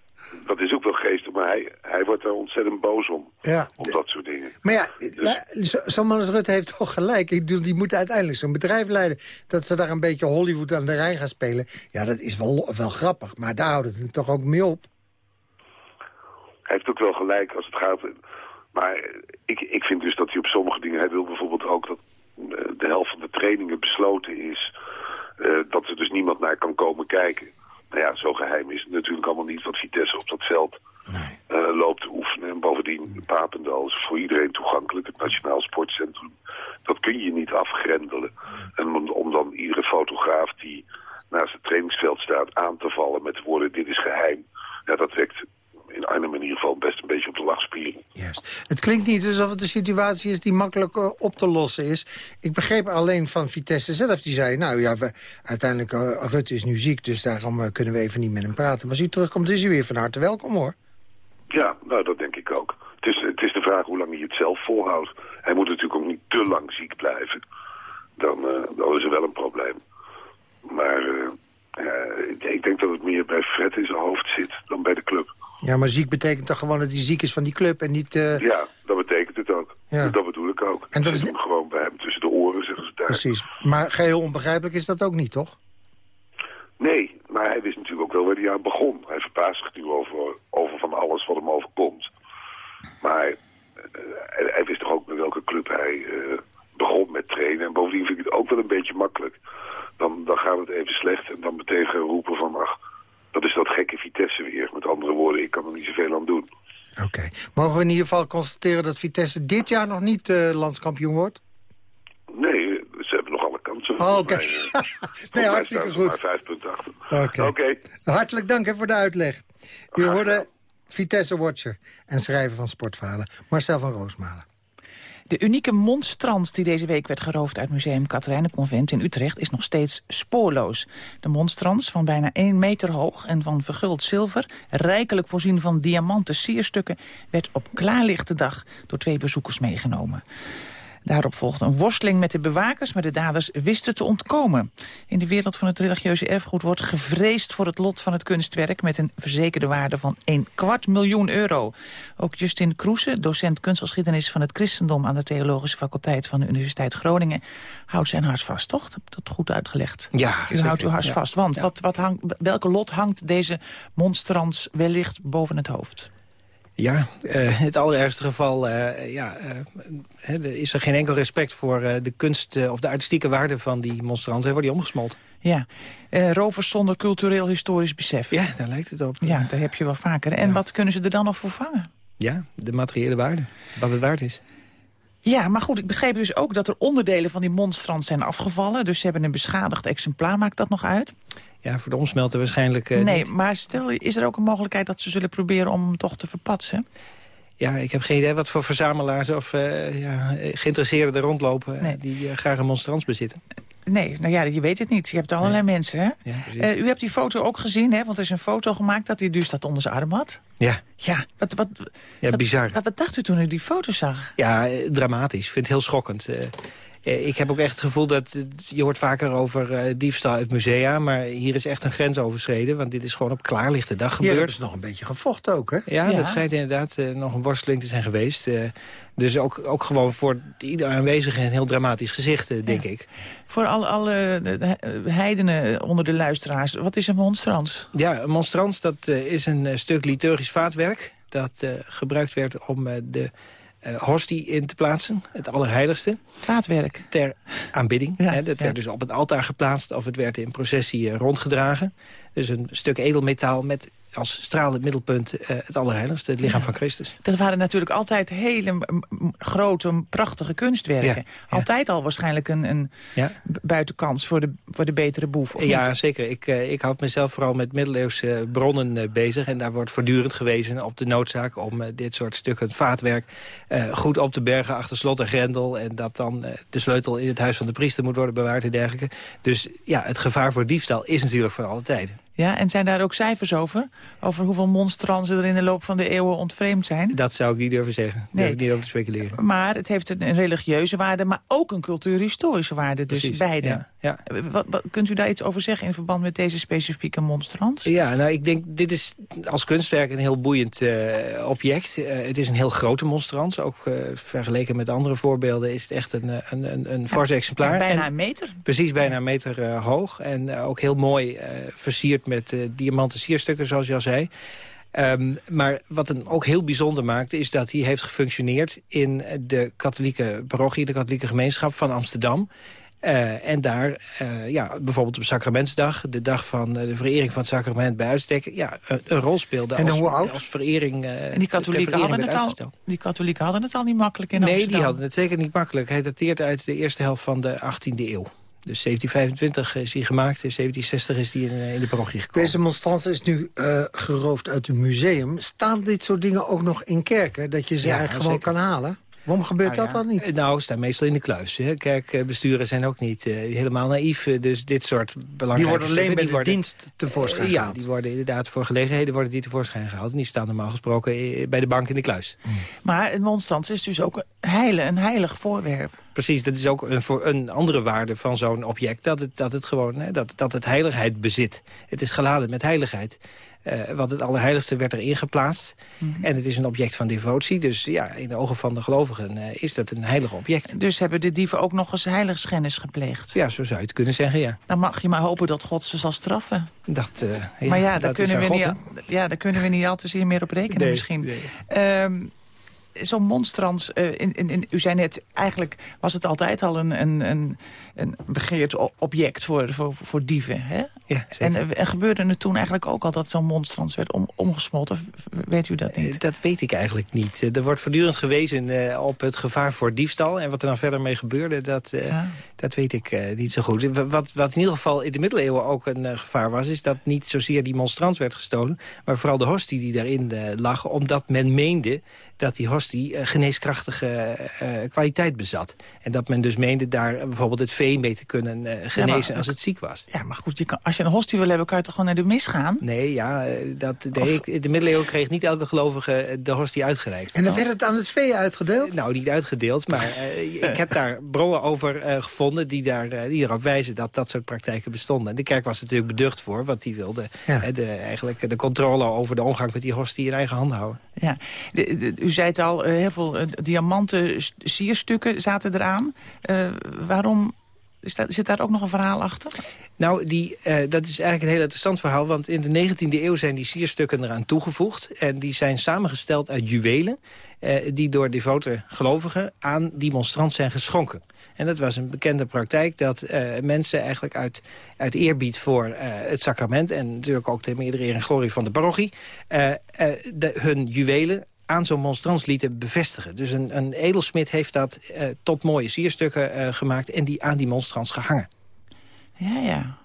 I: dat is ook wel geestig, maar hij, hij wordt er ontzettend boos om. Ja, om dat soort dingen.
C: Maar ja, dus... zo'n man als Rutte heeft toch gelijk. Ik bedoel, die moet uiteindelijk zo'n bedrijf leiden. Dat ze daar een beetje Hollywood aan de Rijn gaan spelen. Ja, dat is wel, wel grappig. Maar daar houdt het toch ook mee op.
I: Hij heeft ook wel gelijk als het gaat... Maar ik, ik vind dus dat hij op sommige dingen... Hij wil bijvoorbeeld ook dat eh, de helft van de trainingen besloten is... Uh, dat er dus niemand naar kan komen kijken. Nou ja, zo geheim is het natuurlijk allemaal niet wat Vitesse op dat veld nee. uh, loopt te oefenen. En bovendien, Papendal is voor iedereen toegankelijk, het Nationaal Sportcentrum. Dat kun je niet afgrendelen. En om, om, dan iedere fotograaf die naast het trainingsveld staat aan te vallen met de woorden dit is geheim. Ja, dat wekt in Arnhem in ieder geval best een beetje op de lachspieren.
C: Juist. Het klinkt niet alsof het een situatie is die makkelijk uh, op te lossen is. Ik begreep alleen van Vitesse zelf, die zei... nou ja, we, uiteindelijk, uh, Rutte is nu ziek, dus daarom uh, kunnen we even niet met hem praten. Maar als hij terugkomt, is hij weer van harte welkom, hoor.
I: Ja, nou, dat denk ik ook. Het is, het is de vraag hoe lang hij het zelf volhoudt. Hij moet natuurlijk ook niet te lang ziek blijven. Dan, dan is er wel een probleem. Maar ik denk dat het meer bij Fred in zijn hoofd zit dan bij de club.
C: Ja, maar ziek betekent toch gewoon dat hij ziek is van die club en niet... Uh...
I: Ja, dat betekent het ook. Ja. Dat bedoel ik ook. En dat is hem gewoon bij hem tussen de oren, zeggen ze daar.
C: Precies. Maar geheel onbegrijpelijk is dat ook niet, toch?
I: Nee, maar hij wist natuurlijk ook wel waar hij aan begon. Hij verbaast zich nu over, over van alles wat hem overkomt. Maar uh, hij, wist toch ook met welke club hij uh, begon met trainen. En bovendien vind ik het ook wel een beetje makkelijk. Dan, dan gaat het even slecht en dan meteen roepen van... ach, dat is dat gekke Vitesse weer. Met andere woorden, ik kan er niet zoveel aan doen.
C: Oké. Mogen we in ieder geval constateren dat Vitesse dit jaar nog niet uh, landskampioen wordt?
I: Nee, ze hebben nog alle kansen.
C: Oh, oké. nee, hartstikke goed.
I: Maar vijf punten achter.
C: Oké. Hartelijk dank hè, voor de uitleg. U hoorde Vitesse Watcher en schrijver van sportverhalen Marcel van Roosmalen.
D: De unieke monstrans die deze week werd geroofd uit museum Katrijnenconvent in Utrecht is nog steeds spoorloos. De monstrans van bijna 1 meter hoog en van verguld zilver, rijkelijk voorzien van diamanten sierstukken, werd op klaarlichte dag door twee bezoekers meegenomen. Daarop volgde een worsteling met de bewakers, maar de daders wisten te ontkomen. In de wereld van het religieuze erfgoed wordt gevreesd voor het lot van het kunstwerk... met een verzekerde waarde van een kwart miljoen euro. Ook Justin Kroese, docent kunstgeschiedenis van het christendom... aan de Theologische Faculteit van de Universiteit Groningen... houdt zijn hart vast, toch? Dat goed uitgelegd.
C: Ja,
D: U houdt uw hart vast, want wat, wat hangt, welke lot hangt deze monstrans wellicht boven het hoofd?
J: Ja, uh, het allerergste geval uh, ja, uh, is er geen enkel respect voor de kunst of de artistieke waarde van die monstranten. Wordt die omgesmolten.
D: Ja, rovers zonder cultureel historisch besef.
J: Ja, daar lijkt het op.
D: Ja, daar heb je wel vaker. En wat kunnen ze er dan nog voor vangen?
J: Ja, de materiële waarde. Wat het waard is.
D: Ja, maar goed, ik begreep dus ook dat er onderdelen van die monstrand zijn afgevallen. Dus ze hebben een beschadigd exemplaar. Maakt dat nog uit?
J: Ja, voor de omsmelten waarschijnlijk uh,
D: Nee, maar stel, is er ook een mogelijkheid dat ze zullen proberen om hem toch te verpatsen?
J: Ja, ik heb geen idee wat voor verzamelaars of uh, ja, geïnteresseerden er rondlopen... Nee. die uh, graag een monstrans bezitten.
D: Nee, nou ja, je weet het niet. Je hebt allerlei mensen, hè? Ja, u hebt die foto ook gezien, hè? Want er is een foto gemaakt dat hij dus dat onder zijn arm had.
J: Ja.
D: Ja, wat, wat,
J: ja bizar.
D: Wat, wat, dacht u toen u die foto zag?
J: Ja, dramatisch. Ik vind het heel schokkend. Eh, ik heb ook echt het gevoel dat... Je hoort vaker over uh, diefstal uit musea... maar hier is echt een grens overschreden. Want dit is gewoon op klaarlichte dag gebeurd.
C: Hier is nog een beetje gevochten ook, hè?
J: Ja, dat schijnt inderdaad uh, nog een worsteling te zijn geweest. dus ook, ook gewoon voor ieder aanwezige een heel dramatisch gezicht, denk ik.
D: Voor alle, alle heidenen onder de luisteraars, wat is een monstrans?
J: Ja, een monstrans dat is een stuk liturgisch vaatwerk... dat gebruikt werd om de uh, hostie in te plaatsen. Het allerheiligste.
D: Vaatwerk.
J: Ter aanbidding. hè, dat werd dus op het altaar geplaatst of het werd in processie rondgedragen. Dus een stuk edelmetaal met als stralend middelpunt uh, het allerheiligste, het lichaam van Christus.
D: Dat waren natuurlijk altijd hele grote, prachtige kunstwerken. Altijd al waarschijnlijk een, een buitenkans voor de, voor de betere boef, of
J: Ja, zeker. Ik, uh, ik houd mezelf vooral met middeleeuwse bronnen uh, bezig. En daar wordt voortdurend gewezen op de noodzaak om dit soort stukken vaatwerk goed op te bergen achter slot en grendel. En dat dan de sleutel in het huis van de priester moet worden bewaard en dergelijke. Dus ja, het gevaar voor diefstal is natuurlijk van alle tijden.
D: Ja, en zijn daar ook cijfers over? Over hoeveel monstransen er in de loop van de eeuwen ontvreemd zijn?
J: Dat zou ik niet durven zeggen. Nee. Durf ik niet over te speculeren.
D: Maar het heeft een religieuze waarde, maar ook een cultuurhistorische waarde. Dus Precies, beide. Ja, ja. Wat, wat, kunt u daar iets over zeggen in verband met deze specifieke monstrans?
J: Ja, nou, ik denk, dit is als kunstwerk een heel boeiend uh, object. Uh, het is een heel grote monstrans. Ook uh, vergeleken met andere voorbeelden is het echt een, een, een, een fors exemplaar.
D: bijna en, een meter.
J: Precies, bijna een meter hoog. En ook heel mooi versierd met uh, diamanten sierstukken, zoals je al zei. Um, maar wat hem ook heel bijzonder maakt... is dat hij heeft gefunctioneerd in de katholieke parochie... de katholieke gemeenschap van Amsterdam. Uh, en daar, uh, ja, bijvoorbeeld op Sacramentsdag... de dag van de verering van het sacrament bij uitstek... Ja, een, een rol speelde
C: en
J: als,
C: hoe oud?
J: als verering
D: En die katholieken, hadden het al, die katholieken hadden het al niet makkelijk in
J: Amsterdam?
D: Nee,
J: die hadden het zeker niet makkelijk. Hij dateert uit de eerste helft van de 18e eeuw. Dus 1725 is hij gemaakt, in 1760 is hij in, eh, in de parochie gekomen.
C: Deze monstrans is nu uh, geroofd uit het museum. Staan dit soort dingen ook nog in kerken, dat je ze ja, eigenlijk gewoon kan halen? Waarom gebeurt nou, dat dan niet?
J: Eh, nou, staan meestal in de kluis. Hè. Kerkbesturen zijn ook niet uh, helemaal naïef. Dus dit soort belangrijke
C: Die worden alleen bij de worden, dienst tevoorschijn uh,
J: gehaald? Ja, die worden inderdaad voor gelegenheden worden die tevoorschijn gehaald. En die staan normaal gesproken bij de bank in de kluis.
D: Hmm. Maar een monstrans is dus ook heile, een heilig voorwerp.
J: Precies, dat is ook een, voor een andere waarde van zo'n object. Dat het, dat het gewoon hè, dat, dat het heiligheid bezit. Het is geladen met heiligheid. Uh, want het Allerheiligste werd erin geplaatst. Mm -hmm. En het is een object van devotie. Dus ja, in de ogen van de gelovigen uh, is dat een heilig object.
D: Dus hebben de dieven ook nog eens heiligschennis gepleegd?
J: Ja, zo zou je het kunnen zeggen, ja.
D: Dan mag je maar hopen dat God ze zal straffen.
J: Dat, uh, ja,
D: maar ja, daar kunnen, we niet, ja, daar kunnen we niet al te zeer meer op rekenen
J: nee,
D: misschien.
J: Nee.
D: Um, zo'n monstrans, uh, in, in, in, u zei net, eigenlijk was het altijd al een, een, een, een begeerd object voor, voor, voor dieven. Hè?
J: Ja,
D: en, en, gebeurde het toen eigenlijk ook al dat zo'n monstrans werd om, omgesmolten? Weet u dat niet?
J: Dat weet ik eigenlijk niet. Er wordt voortdurend gewezen op het gevaar voor diefstal. En wat er dan verder mee gebeurde, dat, ja. dat weet ik niet zo goed. Wat, wat in ieder geval in de middeleeuwen ook een gevaar was... is dat niet zozeer die monstrans werd gestolen... maar vooral de hostie die daarin lag. Omdat men meende dat die hostie uh, geneeskrachtige uh, kwaliteit bezat. En dat men dus meende daar bijvoorbeeld het vee mee te kunnen uh, genezen ja, maar, als het ziek was.
D: Ja, maar goed, je kan, als je een hostie wil hebben, kan je toch gewoon naar de mis gaan?
J: Nee, ja, dat, de, of... ik, de middeleeuwen kreeg niet elke gelovige de hostie uitgereikt.
C: En dan werd het aan het vee uitgedeeld?
J: nou, niet uitgedeeld, maar ik heb daar bronnen over gevonden die, daar, die erop wijzen dat dat soort praktijken bestonden. En de kerk was natuurlijk beducht voor, want die wilde ja. de, eigenlijk de controle over de omgang met die hostie in eigen hand houden.
D: Ja, de, de, u zei het al, heel veel diamanten sierstukken zaten eraan. Uh, waarom dat, zit daar ook nog een verhaal achter?
J: Nou, die, dat is eigenlijk een heel interessant verhaal. Want in de 19e eeuw zijn die sierstukken eraan toegevoegd. En die zijn samengesteld uit juwelen... Die door devote gelovigen aan die monstrant zijn geschonken. En dat was een bekende praktijk dat mensen eigenlijk uit, uit eerbied voor het sacrament... en natuurlijk ook de meerdere eer glorie van de parochie... De, hun juwelen aan zo'n monstrans lieten bevestigen. Dus een, een edelsmid heeft dat tot mooie sierstukken gemaakt... en die aan die monstrans gehangen.
D: Ja, ja.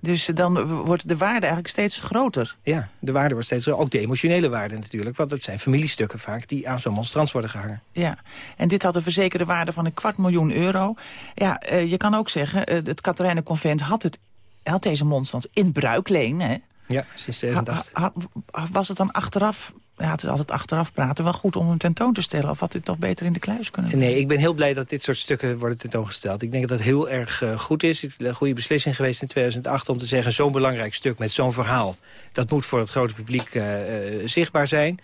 D: Dus dan wordt de waarde eigenlijk steeds groter.
J: Ja, de waarde wordt steeds groter. Ook de emotionele waarde natuurlijk. Want het zijn familiestukken vaak die aan zo'n monstrans worden gehangen.
D: Ja, en dit had een verzekerde waarde van een kwart miljoen euro. Ja, uh, je kan ook zeggen, het Katerijnenconvent had, het, had deze monstrans in bruikleen. Hè?
J: Ja, sinds 2008.
D: Ha, ha, was het dan achteraf ja, het is altijd achteraf praten wel goed om hem tentoon te stellen. Of had dit toch beter in de kluis kunnen
J: Nee, ik ben heel blij dat dit soort stukken worden tentoongesteld. Ik denk dat dat heel erg uh, goed is. Het is een goede beslissing geweest in 2008 om te zeggen... zo'n belangrijk stuk met zo'n verhaal... dat moet voor het grote publiek uh, uh, zichtbaar zijn.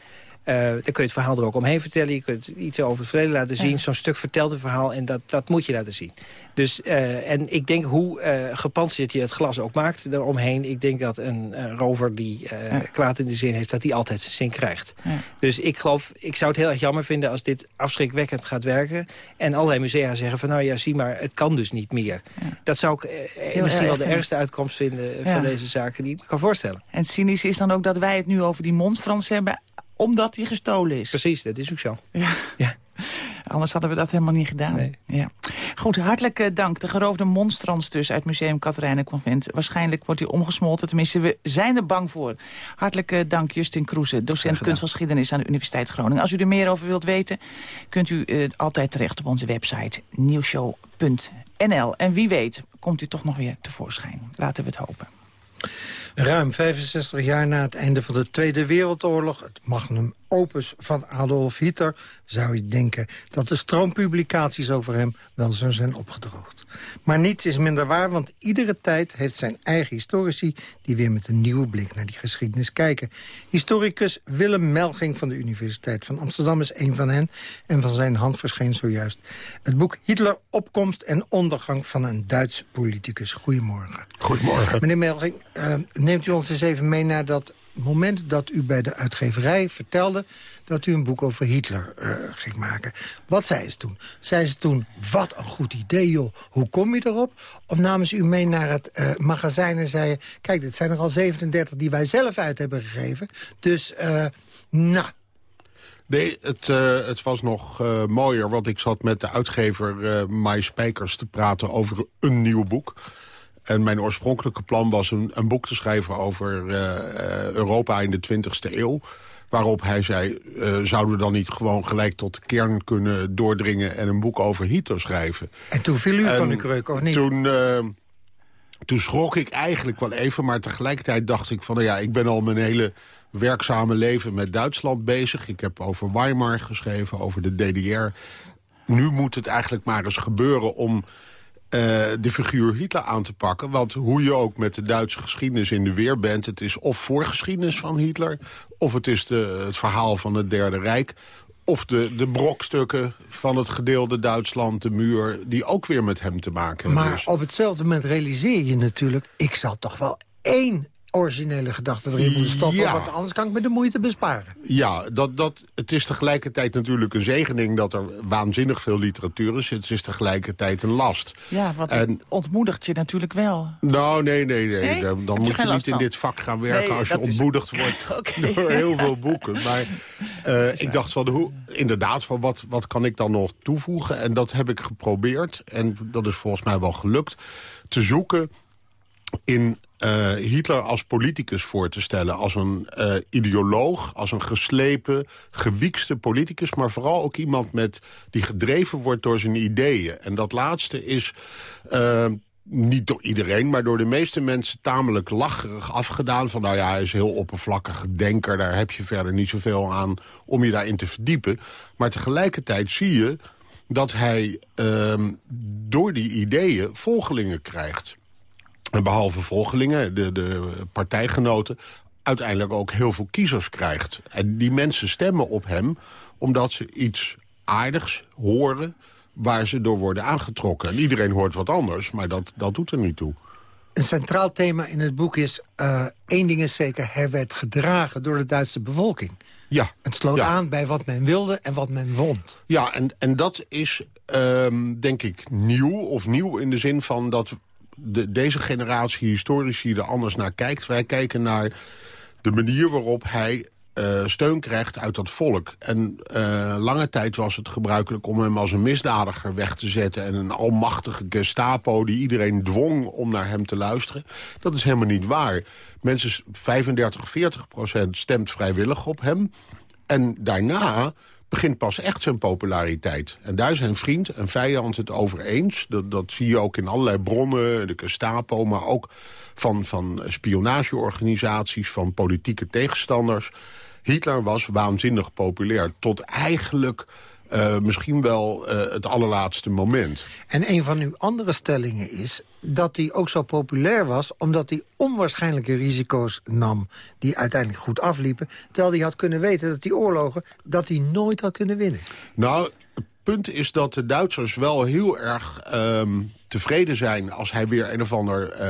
J: Dan kun je het verhaal er ook omheen vertellen. Je kunt iets over het verleden laten zien. Zo'n stuk vertelt een verhaal en dat, dat moet je laten zien. Dus, uh, en ik denk hoe uh, gepantserd je het glas ook maakt eromheen... ik denk dat een, rover die ja. kwaad in de zin heeft... dat hij altijd zijn zin krijgt. Ja. Dus ik geloof, ik zou het heel erg jammer vinden... als dit afschrikwekkend gaat werken... en allerlei musea zeggen van nou ja, zie maar, het kan dus niet meer. Ja. Dat zou ik misschien wel de ergste uitkomst vinden van deze zaken... die ik me kan voorstellen.
D: En cynisch is dan ook dat wij het nu over die monstrans hebben... omdat die gestolen is.
J: Precies, dat is ook zo.
D: Ja. ja. Anders hadden we dat helemaal niet gedaan. Nee. Ja. Goed, hartelijk uh, dank. De geroofde monstrans dus uit Museum Katerijnen Convent. Waarschijnlijk wordt hij omgesmolten. Tenminste, we zijn er bang voor. Hartelijk uh, dank Justin Kroese, docent kunstgeschiedenis aan de Universiteit Groningen. Als u er meer over wilt weten, kunt u uh, altijd terecht op onze website nieuwshow.nl. En wie weet komt u toch nog weer tevoorschijn. Laten we het hopen.
C: Ruim 65 jaar na het einde van de Tweede Wereldoorlog... het magnum opus van Adolf Hitler... zou je denken dat de stroompublicaties over hem wel zo zijn opgedroogd. Maar niets is minder waar, want iedere tijd heeft zijn eigen historici... die weer met een nieuwe blik naar die geschiedenis kijken. Historicus Willem Melging van de Universiteit van Amsterdam is een van hen... en van zijn hand verscheen zojuist het boek Hitler, opkomst en ondergang van een Duits politicus. Goedemorgen.
K: Goedemorgen.
C: Meneer Melging, uh, neemt u ons eens even mee naar dat moment dat u bij de uitgeverij vertelde... dat u een boek over Hitler uh, ging maken. Wat zei ze toen? Zei ze toen, wat een goed idee joh, hoe kom je erop? Of namen ze u mee naar het uh, magazijn en zeiden... kijk, dit zijn er al 37 die wij zelf uit hebben gegeven. Dus, uh, nou...
K: Nee, het, het was nog mooier, want ik zat met de uitgever Mai Spijkers te praten over een nieuw boek. En mijn oorspronkelijke plan was een, een boek te schrijven over uh, Europa in de 20e eeuw. Waarop hij zei, uh, zouden we dan niet gewoon gelijk tot de kern kunnen doordringen... en een boek over Hitler schrijven.
C: En toen viel u en van de kreuk, of niet?
K: Toen, uh, toen schrok ik eigenlijk wel even, maar tegelijkertijd dacht ik van... Nou ja, ik ben al mijn hele werkzame leven met Duitsland bezig. Ik heb over Weimar geschreven, over de DDR. Nu moet het eigenlijk maar eens gebeuren om uh, de figuur Hitler aan te pakken. Want hoe je ook met de Duitse geschiedenis in de weer bent... het is of voorgeschiedenis van Hitler... of het is de, het verhaal van het Derde Rijk... of de, de brokstukken van het gedeelde Duitsland, de muur... die ook weer met hem te maken hebben.
C: Maar op hetzelfde moment realiseer je natuurlijk... ik zal toch wel één originele gedachten erin moeten stoppen. Ja. Want anders kan ik me de moeite besparen.
K: Ja, dat, dat, het is tegelijkertijd natuurlijk een zegening... dat er waanzinnig veel literatuur is. Het is tegelijkertijd een last.
D: Ja, wat en, ontmoedigt je natuurlijk wel.
K: Nou, nee, nee, nee. nee? Dan, dan moet je niet van? in dit vak gaan werken... Nee, als je ontmoedigd is... wordt okay. door heel veel boeken. Maar uh, ik dacht van, hoe, inderdaad, van wat, wat kan ik dan nog toevoegen? En dat heb ik geprobeerd. En dat is volgens mij wel gelukt. Te zoeken in uh, Hitler als politicus voor te stellen. Als een uh, ideoloog, als een geslepen, gewiekste politicus... maar vooral ook iemand met, die gedreven wordt door zijn ideeën. En dat laatste is... Uh, niet door iedereen, maar door de meeste mensen tamelijk lacherig afgedaan. Van nou ja, hij is heel oppervlakkig denker. Daar heb je verder niet zoveel aan om je daarin te verdiepen. Maar tegelijkertijd zie je dat hij uh, door die ideeën volgelingen krijgt. En behalve volgelingen, de, de partijgenoten... uiteindelijk ook heel veel kiezers krijgt. En die mensen stemmen op hem omdat ze iets aardigs horen... waar ze door worden aangetrokken. En iedereen hoort wat anders, maar dat, dat doet er niet toe.
C: Een centraal thema in het boek is... Uh, één ding is zeker, hij werd gedragen door de Duitse bevolking.
K: Ja.
C: Het sloot
K: ja.
C: aan bij wat men wilde en wat men vond.
K: Ja, en, en dat is, um, denk ik, nieuw. Of nieuw in de zin van dat de, deze generatie historici er anders naar kijkt. Wij kijken naar de manier waarop hij uh, steun krijgt uit dat volk. En uh, lange tijd was het gebruikelijk om hem als een misdadiger weg te zetten... en een almachtige Gestapo die iedereen dwong om naar hem te luisteren. Dat is helemaal niet waar. Mensen, 35, 40 procent stemt vrijwillig op hem. En daarna begint pas echt zijn populariteit. En daar zijn vriend en vijand het over eens. Dat, dat zie je ook in allerlei bronnen, de Gestapo... maar ook van, van spionageorganisaties, van politieke tegenstanders. Hitler was waanzinnig populair. Tot eigenlijk uh, misschien wel uh, het allerlaatste moment.
C: En een van uw andere stellingen is dat hij ook zo populair was... omdat hij onwaarschijnlijke risico's nam die uiteindelijk goed afliepen... terwijl hij had kunnen weten dat die oorlogen dat hij nooit had kunnen winnen.
K: Nou, het punt is dat de Duitsers wel heel erg ehm, tevreden zijn... als hij weer een of ander uh,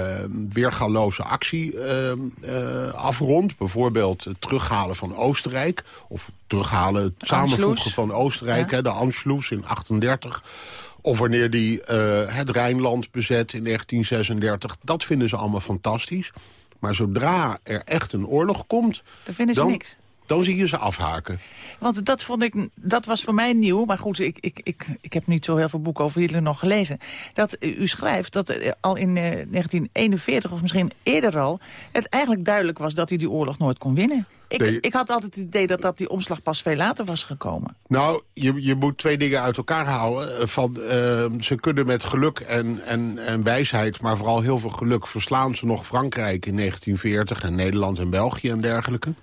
K: weergaloze actie uh, uh, afrondt. Bijvoorbeeld het terughalen van Oostenrijk. Of terughalen, het samenvoegen van Oostenrijk. Hè, de Anschluss in 38 of wanneer die uh, het Rijnland bezet in 1936. Dat vinden ze allemaal fantastisch. Maar zodra er echt een oorlog komt...
D: Dan vinden ze
K: dan,
D: niks.
K: Dan zie je ze afhaken.
D: Want dat, vond ik, dat was voor mij nieuw. Maar goed, ik, ik, ik, ik heb niet zo heel veel boeken over Hitler nog gelezen. Dat u schrijft dat eh, al in uh, 1941 of misschien eerder al... het eigenlijk duidelijk was dat hij die oorlog nooit kon winnen. Ik, ik, had altijd het idee dat, dat die omslag pas veel later was gekomen.
K: Nou, je, je moet twee dingen uit elkaar houden. Van, uh, ze kunnen met geluk en, en, en wijsheid, maar vooral heel veel geluk... verslaan ze nog Frankrijk in 1940 en Nederland en België en dergelijke.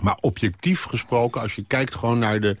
K: Maar objectief gesproken, als je kijkt gewoon naar de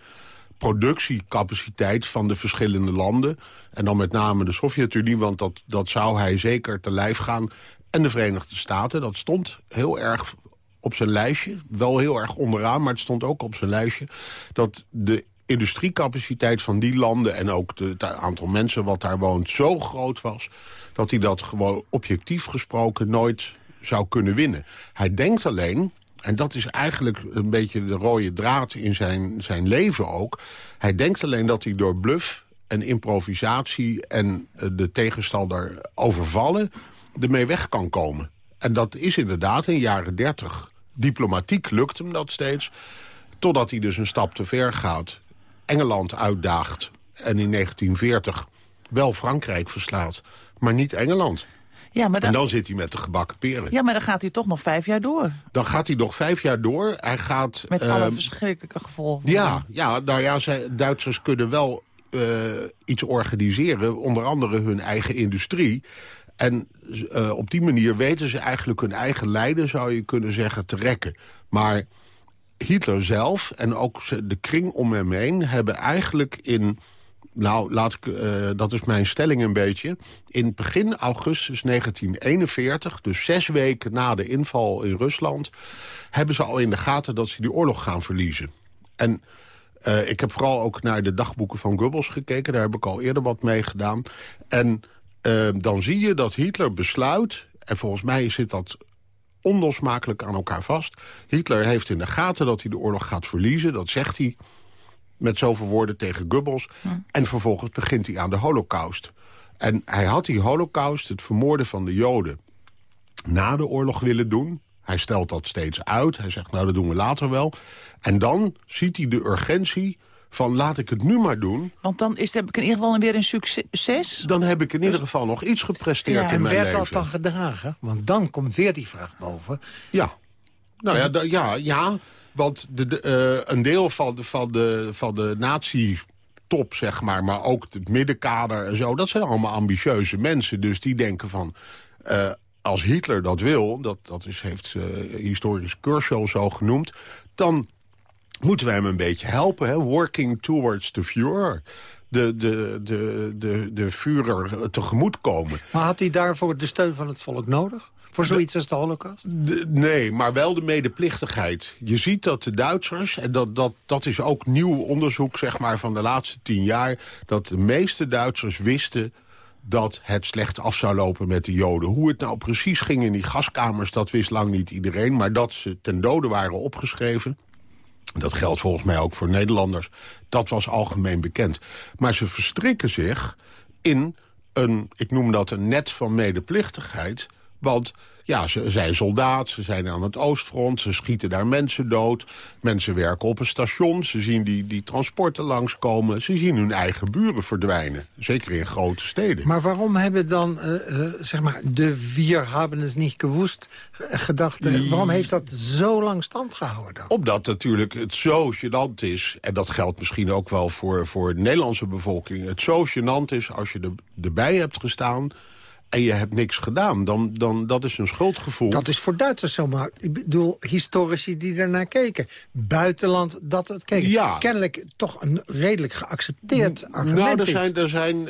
K: productiecapaciteit van de verschillende landen... en dan met name de Sovjet-Unie, want dat, dat zou hij zeker te lijf gaan... en de Verenigde Staten, dat stond heel erg op zijn lijstje. Wel heel erg onderaan, maar het stond ook op zijn lijstje... dat de industriecapaciteit van die landen... en ook het aantal mensen wat daar woont zo groot was... dat hij dat gewoon objectief gesproken nooit zou kunnen winnen. Hij denkt alleen, en dat is eigenlijk een beetje de rode draad in zijn, zijn leven ook... hij denkt alleen dat hij door bluff en improvisatie... en eh, de tegenstander overvallen, ermee weg kan komen. En dat is inderdaad in de jaren dertig. Diplomatiek lukt hem dat steeds. Totdat hij dus een stap te ver gaat. Engeland uitdaagt. En in 1940 wel Frankrijk verslaat. Maar niet Engeland. Ja, maar dan... En dan zit hij met de gebakken peren.
D: Ja, maar dan gaat hij toch nog vijf jaar door.
K: Dan gaat hij nog vijf jaar door. Hij gaat...
D: Met alle uh, verschrikkelijke gevolgen.
K: Ja, ja, nou ja, zij, Duitsers kunnen wel uh, iets organiseren. Onder andere hun eigen industrie. En uh, op die manier weten ze eigenlijk hun eigen lijden, zou je kunnen zeggen, te rekken. Maar Hitler zelf en ook de kring om hem heen hebben eigenlijk in... Nou, laat ik, uh, dat is mijn stelling een beetje. In begin augustus 1941, dus zes weken na de inval in Rusland... hebben ze al in de gaten dat ze die oorlog gaan verliezen. En uh, ik heb vooral ook naar de dagboeken van Goebbels gekeken. Daar heb ik al eerder wat mee gedaan. En uh, dan zie je dat Hitler besluit... en volgens mij zit dat onlosmakelijk aan elkaar vast. Hitler heeft in de gaten dat hij de oorlog gaat verliezen. Dat zegt hij met zoveel woorden tegen Goebbels. En vervolgens begint hij aan de holocaust. En hij had die holocaust, het vermoorden van de Joden... na de oorlog willen doen. Hij stelt dat steeds uit. Hij zegt, nou, dat doen we later wel. En dan ziet hij de urgentie van laat ik het nu maar doen.
D: Want dan is, heb ik in ieder geval weer een succes.
K: Dan heb ik in ieder geval nog iets gepresteerd in mijn
C: leven.
K: En
C: werd dat dan gedragen? Want dan komt weer die vraag boven.
K: Ja, nou ja, ja, ja want de, uh, een deel van de, van de, van de nazi top, zeg maar, maar ook het middenkader en zo... dat zijn allemaal ambitieuze mensen. Dus die denken van, uh, als Hitler dat wil... dat, dat is, heeft uh, historisch Kershaw zo genoemd... dan moeten we hem een beetje helpen. Hè? Working towards the Führer. De, de, de, de, de Führer tegemoetkomen.
C: Maar had hij daarvoor de steun van het volk nodig? Voor zoiets als de holocaust?
K: nee, maar wel de medeplichtigheid. Je ziet dat de Duitsers, en dat, dat, dat is ook nieuw onderzoek zeg maar, van de laatste tien jaar... dat de meeste Duitsers wisten dat het slecht af zou lopen met de Joden. Hoe het nou precies ging in die gaskamers, dat wist lang niet iedereen. Maar dat ze ten dode waren opgeschreven... Dat geldt volgens mij ook voor Nederlanders. Dat was algemeen bekend. Maar ze verstrikken zich in een, ik noem dat een net van medeplichtigheid... want ja, ze zijn soldaat, ze zijn aan het oostfront... ze schieten daar mensen dood. Mensen werken op een station, ze zien die, die transporten langskomen... ze zien hun eigen buren verdwijnen, zeker in grote steden.
C: Maar waarom hebben dan, uh, uh, zeg maar, de wir hebben het niet gewoest gedacht... waarom heeft dat zo lang stand gehouden dan?
K: Omdat natuurlijk het zo gênant is... en dat geldt misschien ook wel voor, voor de Nederlandse bevolking... het zo gênant is als je er, erbij hebt gestaan en je hebt niks gedaan, dan, dan dat is een schuldgevoel.
C: Dat is voor Duitsers zomaar. Ik bedoel, historici die ernaar keken. Buitenland dat het keek. Ja. Kennelijk toch een redelijk geaccepteerd argument
K: Nou, er zijn, er zijn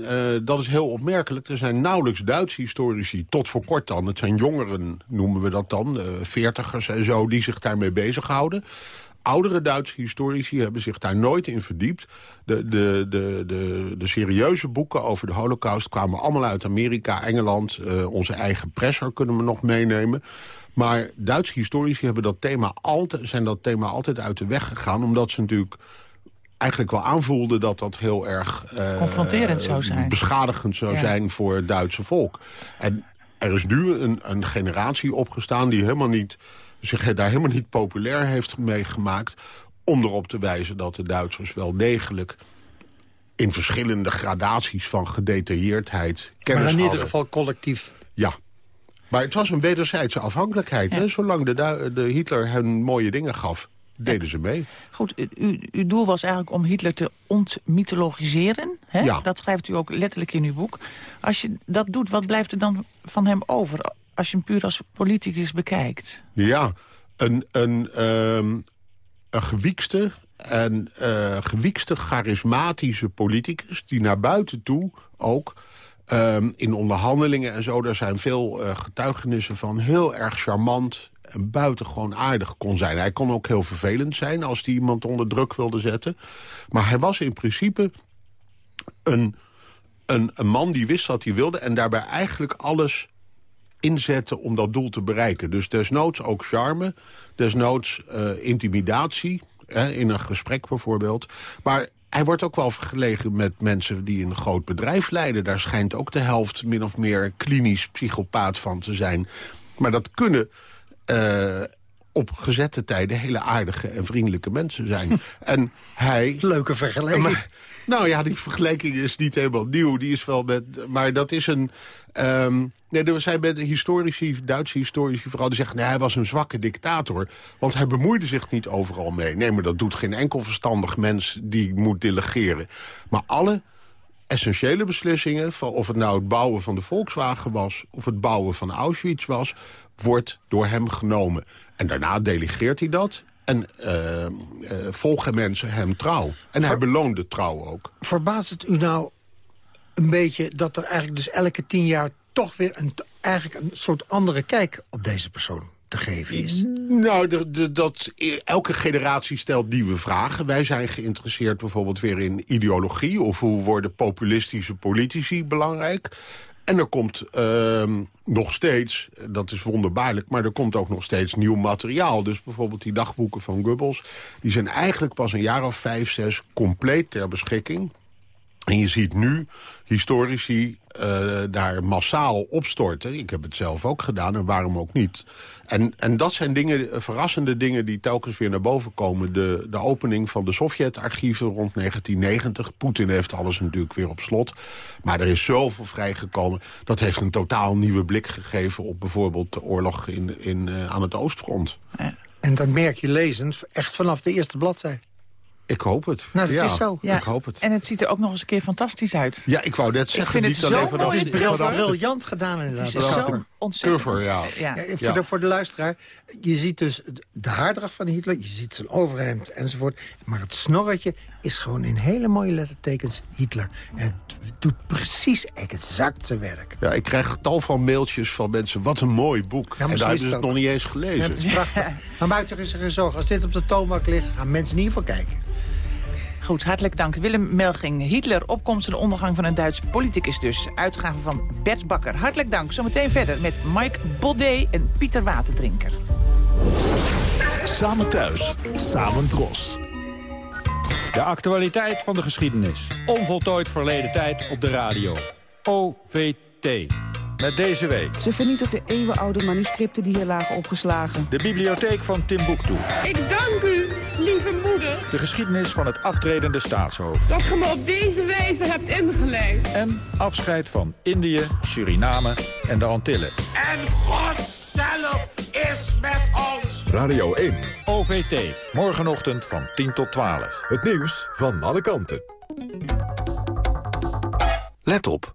K: uh, dat is heel opmerkelijk. Er zijn nauwelijks Duitse historici, tot voor kort dan. Het zijn jongeren, noemen we dat dan, uh, veertigers en zo... die zich daarmee bezighouden oudere Duitse historici hebben zich daar nooit in verdiept. De, de, de, de, de serieuze boeken over de holocaust kwamen allemaal uit Amerika, Engeland. Uh, onze eigen presser kunnen we nog meenemen. Maar Duitse historici hebben dat thema altijd, zijn dat thema altijd uit de weg gegaan... omdat ze natuurlijk eigenlijk wel aanvoelden dat dat heel erg...
D: Uh, Confronterend zou zijn.
K: Beschadigend zou zijn voor het Duitse volk. En er is nu een, een generatie opgestaan die helemaal niet zich daar helemaal niet populair heeft meegemaakt... om erop te wijzen dat de Duitsers wel degelijk in verschillende gradaties van gedetailleerdheid kennis
C: Maar in
K: ieder
C: geval collectief.
K: Ja. Maar het was een wederzijdse afhankelijkheid. Hè? Zolang de, de Hitler hen mooie dingen gaf, deden ze mee.
D: Goed, u, uw doel was eigenlijk om Hitler te ontmythologiseren. Hè? Ja. Dat schrijft u ook letterlijk in uw boek. Als je dat doet, wat blijft er dan van hem over? Als je hem puur als politicus bekijkt?
K: Ja, een, een, um, een gewiekste en uh, gewiekste charismatische politicus... die naar buiten toe ook um, in onderhandelingen en zo... daar zijn veel uh, getuigenissen van heel erg charmant en buitengewoon aardig kon zijn. Hij kon ook heel vervelend zijn als hij iemand onder druk wilde zetten. Maar hij was in principe een, een, een man die wist wat hij wilde... en daarbij eigenlijk alles inzetten om dat doel te bereiken. Dus desnoods ook charme, desnoods uh, intimidatie, hè, in een gesprek bijvoorbeeld. Maar hij wordt ook wel vergelegen met mensen die een groot bedrijf leiden. Daar schijnt ook de helft min of meer klinisch psychopaat van te zijn. Maar dat kunnen... Uh, op gezette tijden hele aardige en vriendelijke mensen zijn. en hij...
C: Leuke vergelijking.
K: Nou ja, die vergelijking is niet helemaal nieuw. Die is wel met... Maar dat is een... Um, Nee, er zijn de historici, Duitse historici vooral... die zeggen, nee, hij was een zwakke dictator. Want hij bemoeide zich niet overal mee. Nee, maar dat doet geen enkel verstandig mens die moet delegeren. Maar alle essentiële beslissingen... Of het nou het bouwen van de Volkswagen was... of het bouwen van Auschwitz was... wordt door hem genomen. En daarna delegeert hij dat... En uh, uh, volgen mensen hem trouw. En hij beloont de trouw ook.
C: Verbaast het u nou een beetje dat er eigenlijk dus elke tien jaar toch weer een, eigenlijk een soort andere kijk op deze persoon te geven is?
K: Nou, de, de, dat, elke generatie stelt nieuwe vragen. Wij zijn geïnteresseerd bijvoorbeeld weer in ideologie... of hoe worden populistische politici belangrijk. En er komt uh, nog steeds, dat is wonderbaarlijk... maar er komt ook nog steeds nieuw materiaal. Dus bijvoorbeeld die dagboeken van Goebbels... die zijn eigenlijk pas een jaar of vijf, zes compleet ter beschikking. En je ziet nu historici uh, daar massaal opstorten. Ik heb het zelf ook gedaan en waarom ook niet. En, en dat zijn dingen, verrassende dingen die telkens weer naar boven komen. De, de opening van de Sovjet-archieven rond 1990. Poetin heeft alles natuurlijk weer op slot. Maar er is zoveel vrijgekomen. Dat heeft een totaal nieuwe blik gegeven... op bijvoorbeeld de oorlog in, in, uh, aan het Oostfront.
C: En dat merk je lezend echt vanaf de eerste bladzij.
K: Ik hoop het.
C: Nou, dat is zo.
D: Ja.
K: Ik hoop het.
D: En het ziet er ook nog eens een keer fantastisch uit.
K: Ja, ik wou net zeggen.
D: Ik vind
K: niet
D: het
K: alleen
D: zo mooi.
C: Het is briljant gedaan inderdaad.
D: Het is zo ontzettend
K: Cover, ja.
C: ja. voor, de, voor de luisteraar, je ziet dus de haardracht van Hitler... je ziet zijn overhemd enzovoort. Maar het snorretje is gewoon in hele mooie lettertekens Hitler. En het doet precies exact zijn werk.
K: Ja, ik krijg tal van mailtjes van mensen. Wat een mooi boek. en daar hebben ze het nog niet eens gelezen. Ja,
C: het is prachtig. maar maak er eens een zorg. Als dit op de toonbank ligt, gaan mensen in ieder geval kijken.
D: Goed, hartelijk dank. Willem Melging, Hitler, opkomst en ondergang van een Duits politicus dus. Uitgave van Bert Bakker. Hartelijk dank. Zometeen verder met Mike Baudet en Pieter Waterdrinker.
L: Samen thuis, samen dros.
M: De actualiteit van de geschiedenis. Onvoltooid verleden tijd op de radio. OVT. Met deze week.
N: Ze vernietigt de eeuwenoude manuscripten die hier lagen opgeslagen.
M: De bibliotheek van Timbuktu.
O: Ik dank u, lieve moeder.
M: De geschiedenis van het aftredende staatshoofd.
O: Dat ge me op deze wijze hebt ingeleid.
M: En afscheid van Indië, Suriname en de Antillen.
P: En God zelf is met ons.
B: Radio 1.
M: OVT. Morgenochtend van 10 tot 12.
B: Het nieuws van alle kanten.
Q: Let op.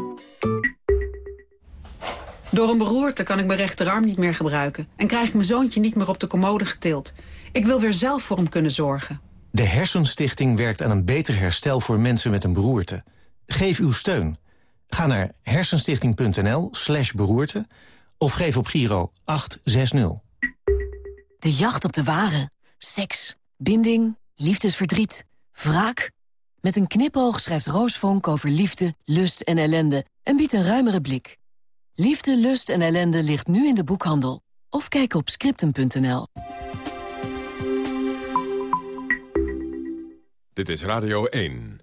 R: Door een beroerte kan ik mijn rechterarm niet meer gebruiken... en krijg ik mijn zoontje niet meer op de commode getild. Ik wil weer zelf voor hem kunnen zorgen.
S: De Hersenstichting werkt aan een beter herstel voor mensen met een beroerte. Geef uw steun. Ga naar hersenstichting.nl slash beroerte... of geef op Giro 860.
T: De jacht op de ware. Seks, binding, liefdesverdriet, wraak. Met een knipoog schrijft Roos Vonk over liefde, lust en ellende... en biedt een ruimere blik. Liefde, lust en ellende ligt nu in de boekhandel. Of kijk op scriptum.nl.
B: Dit is Radio 1.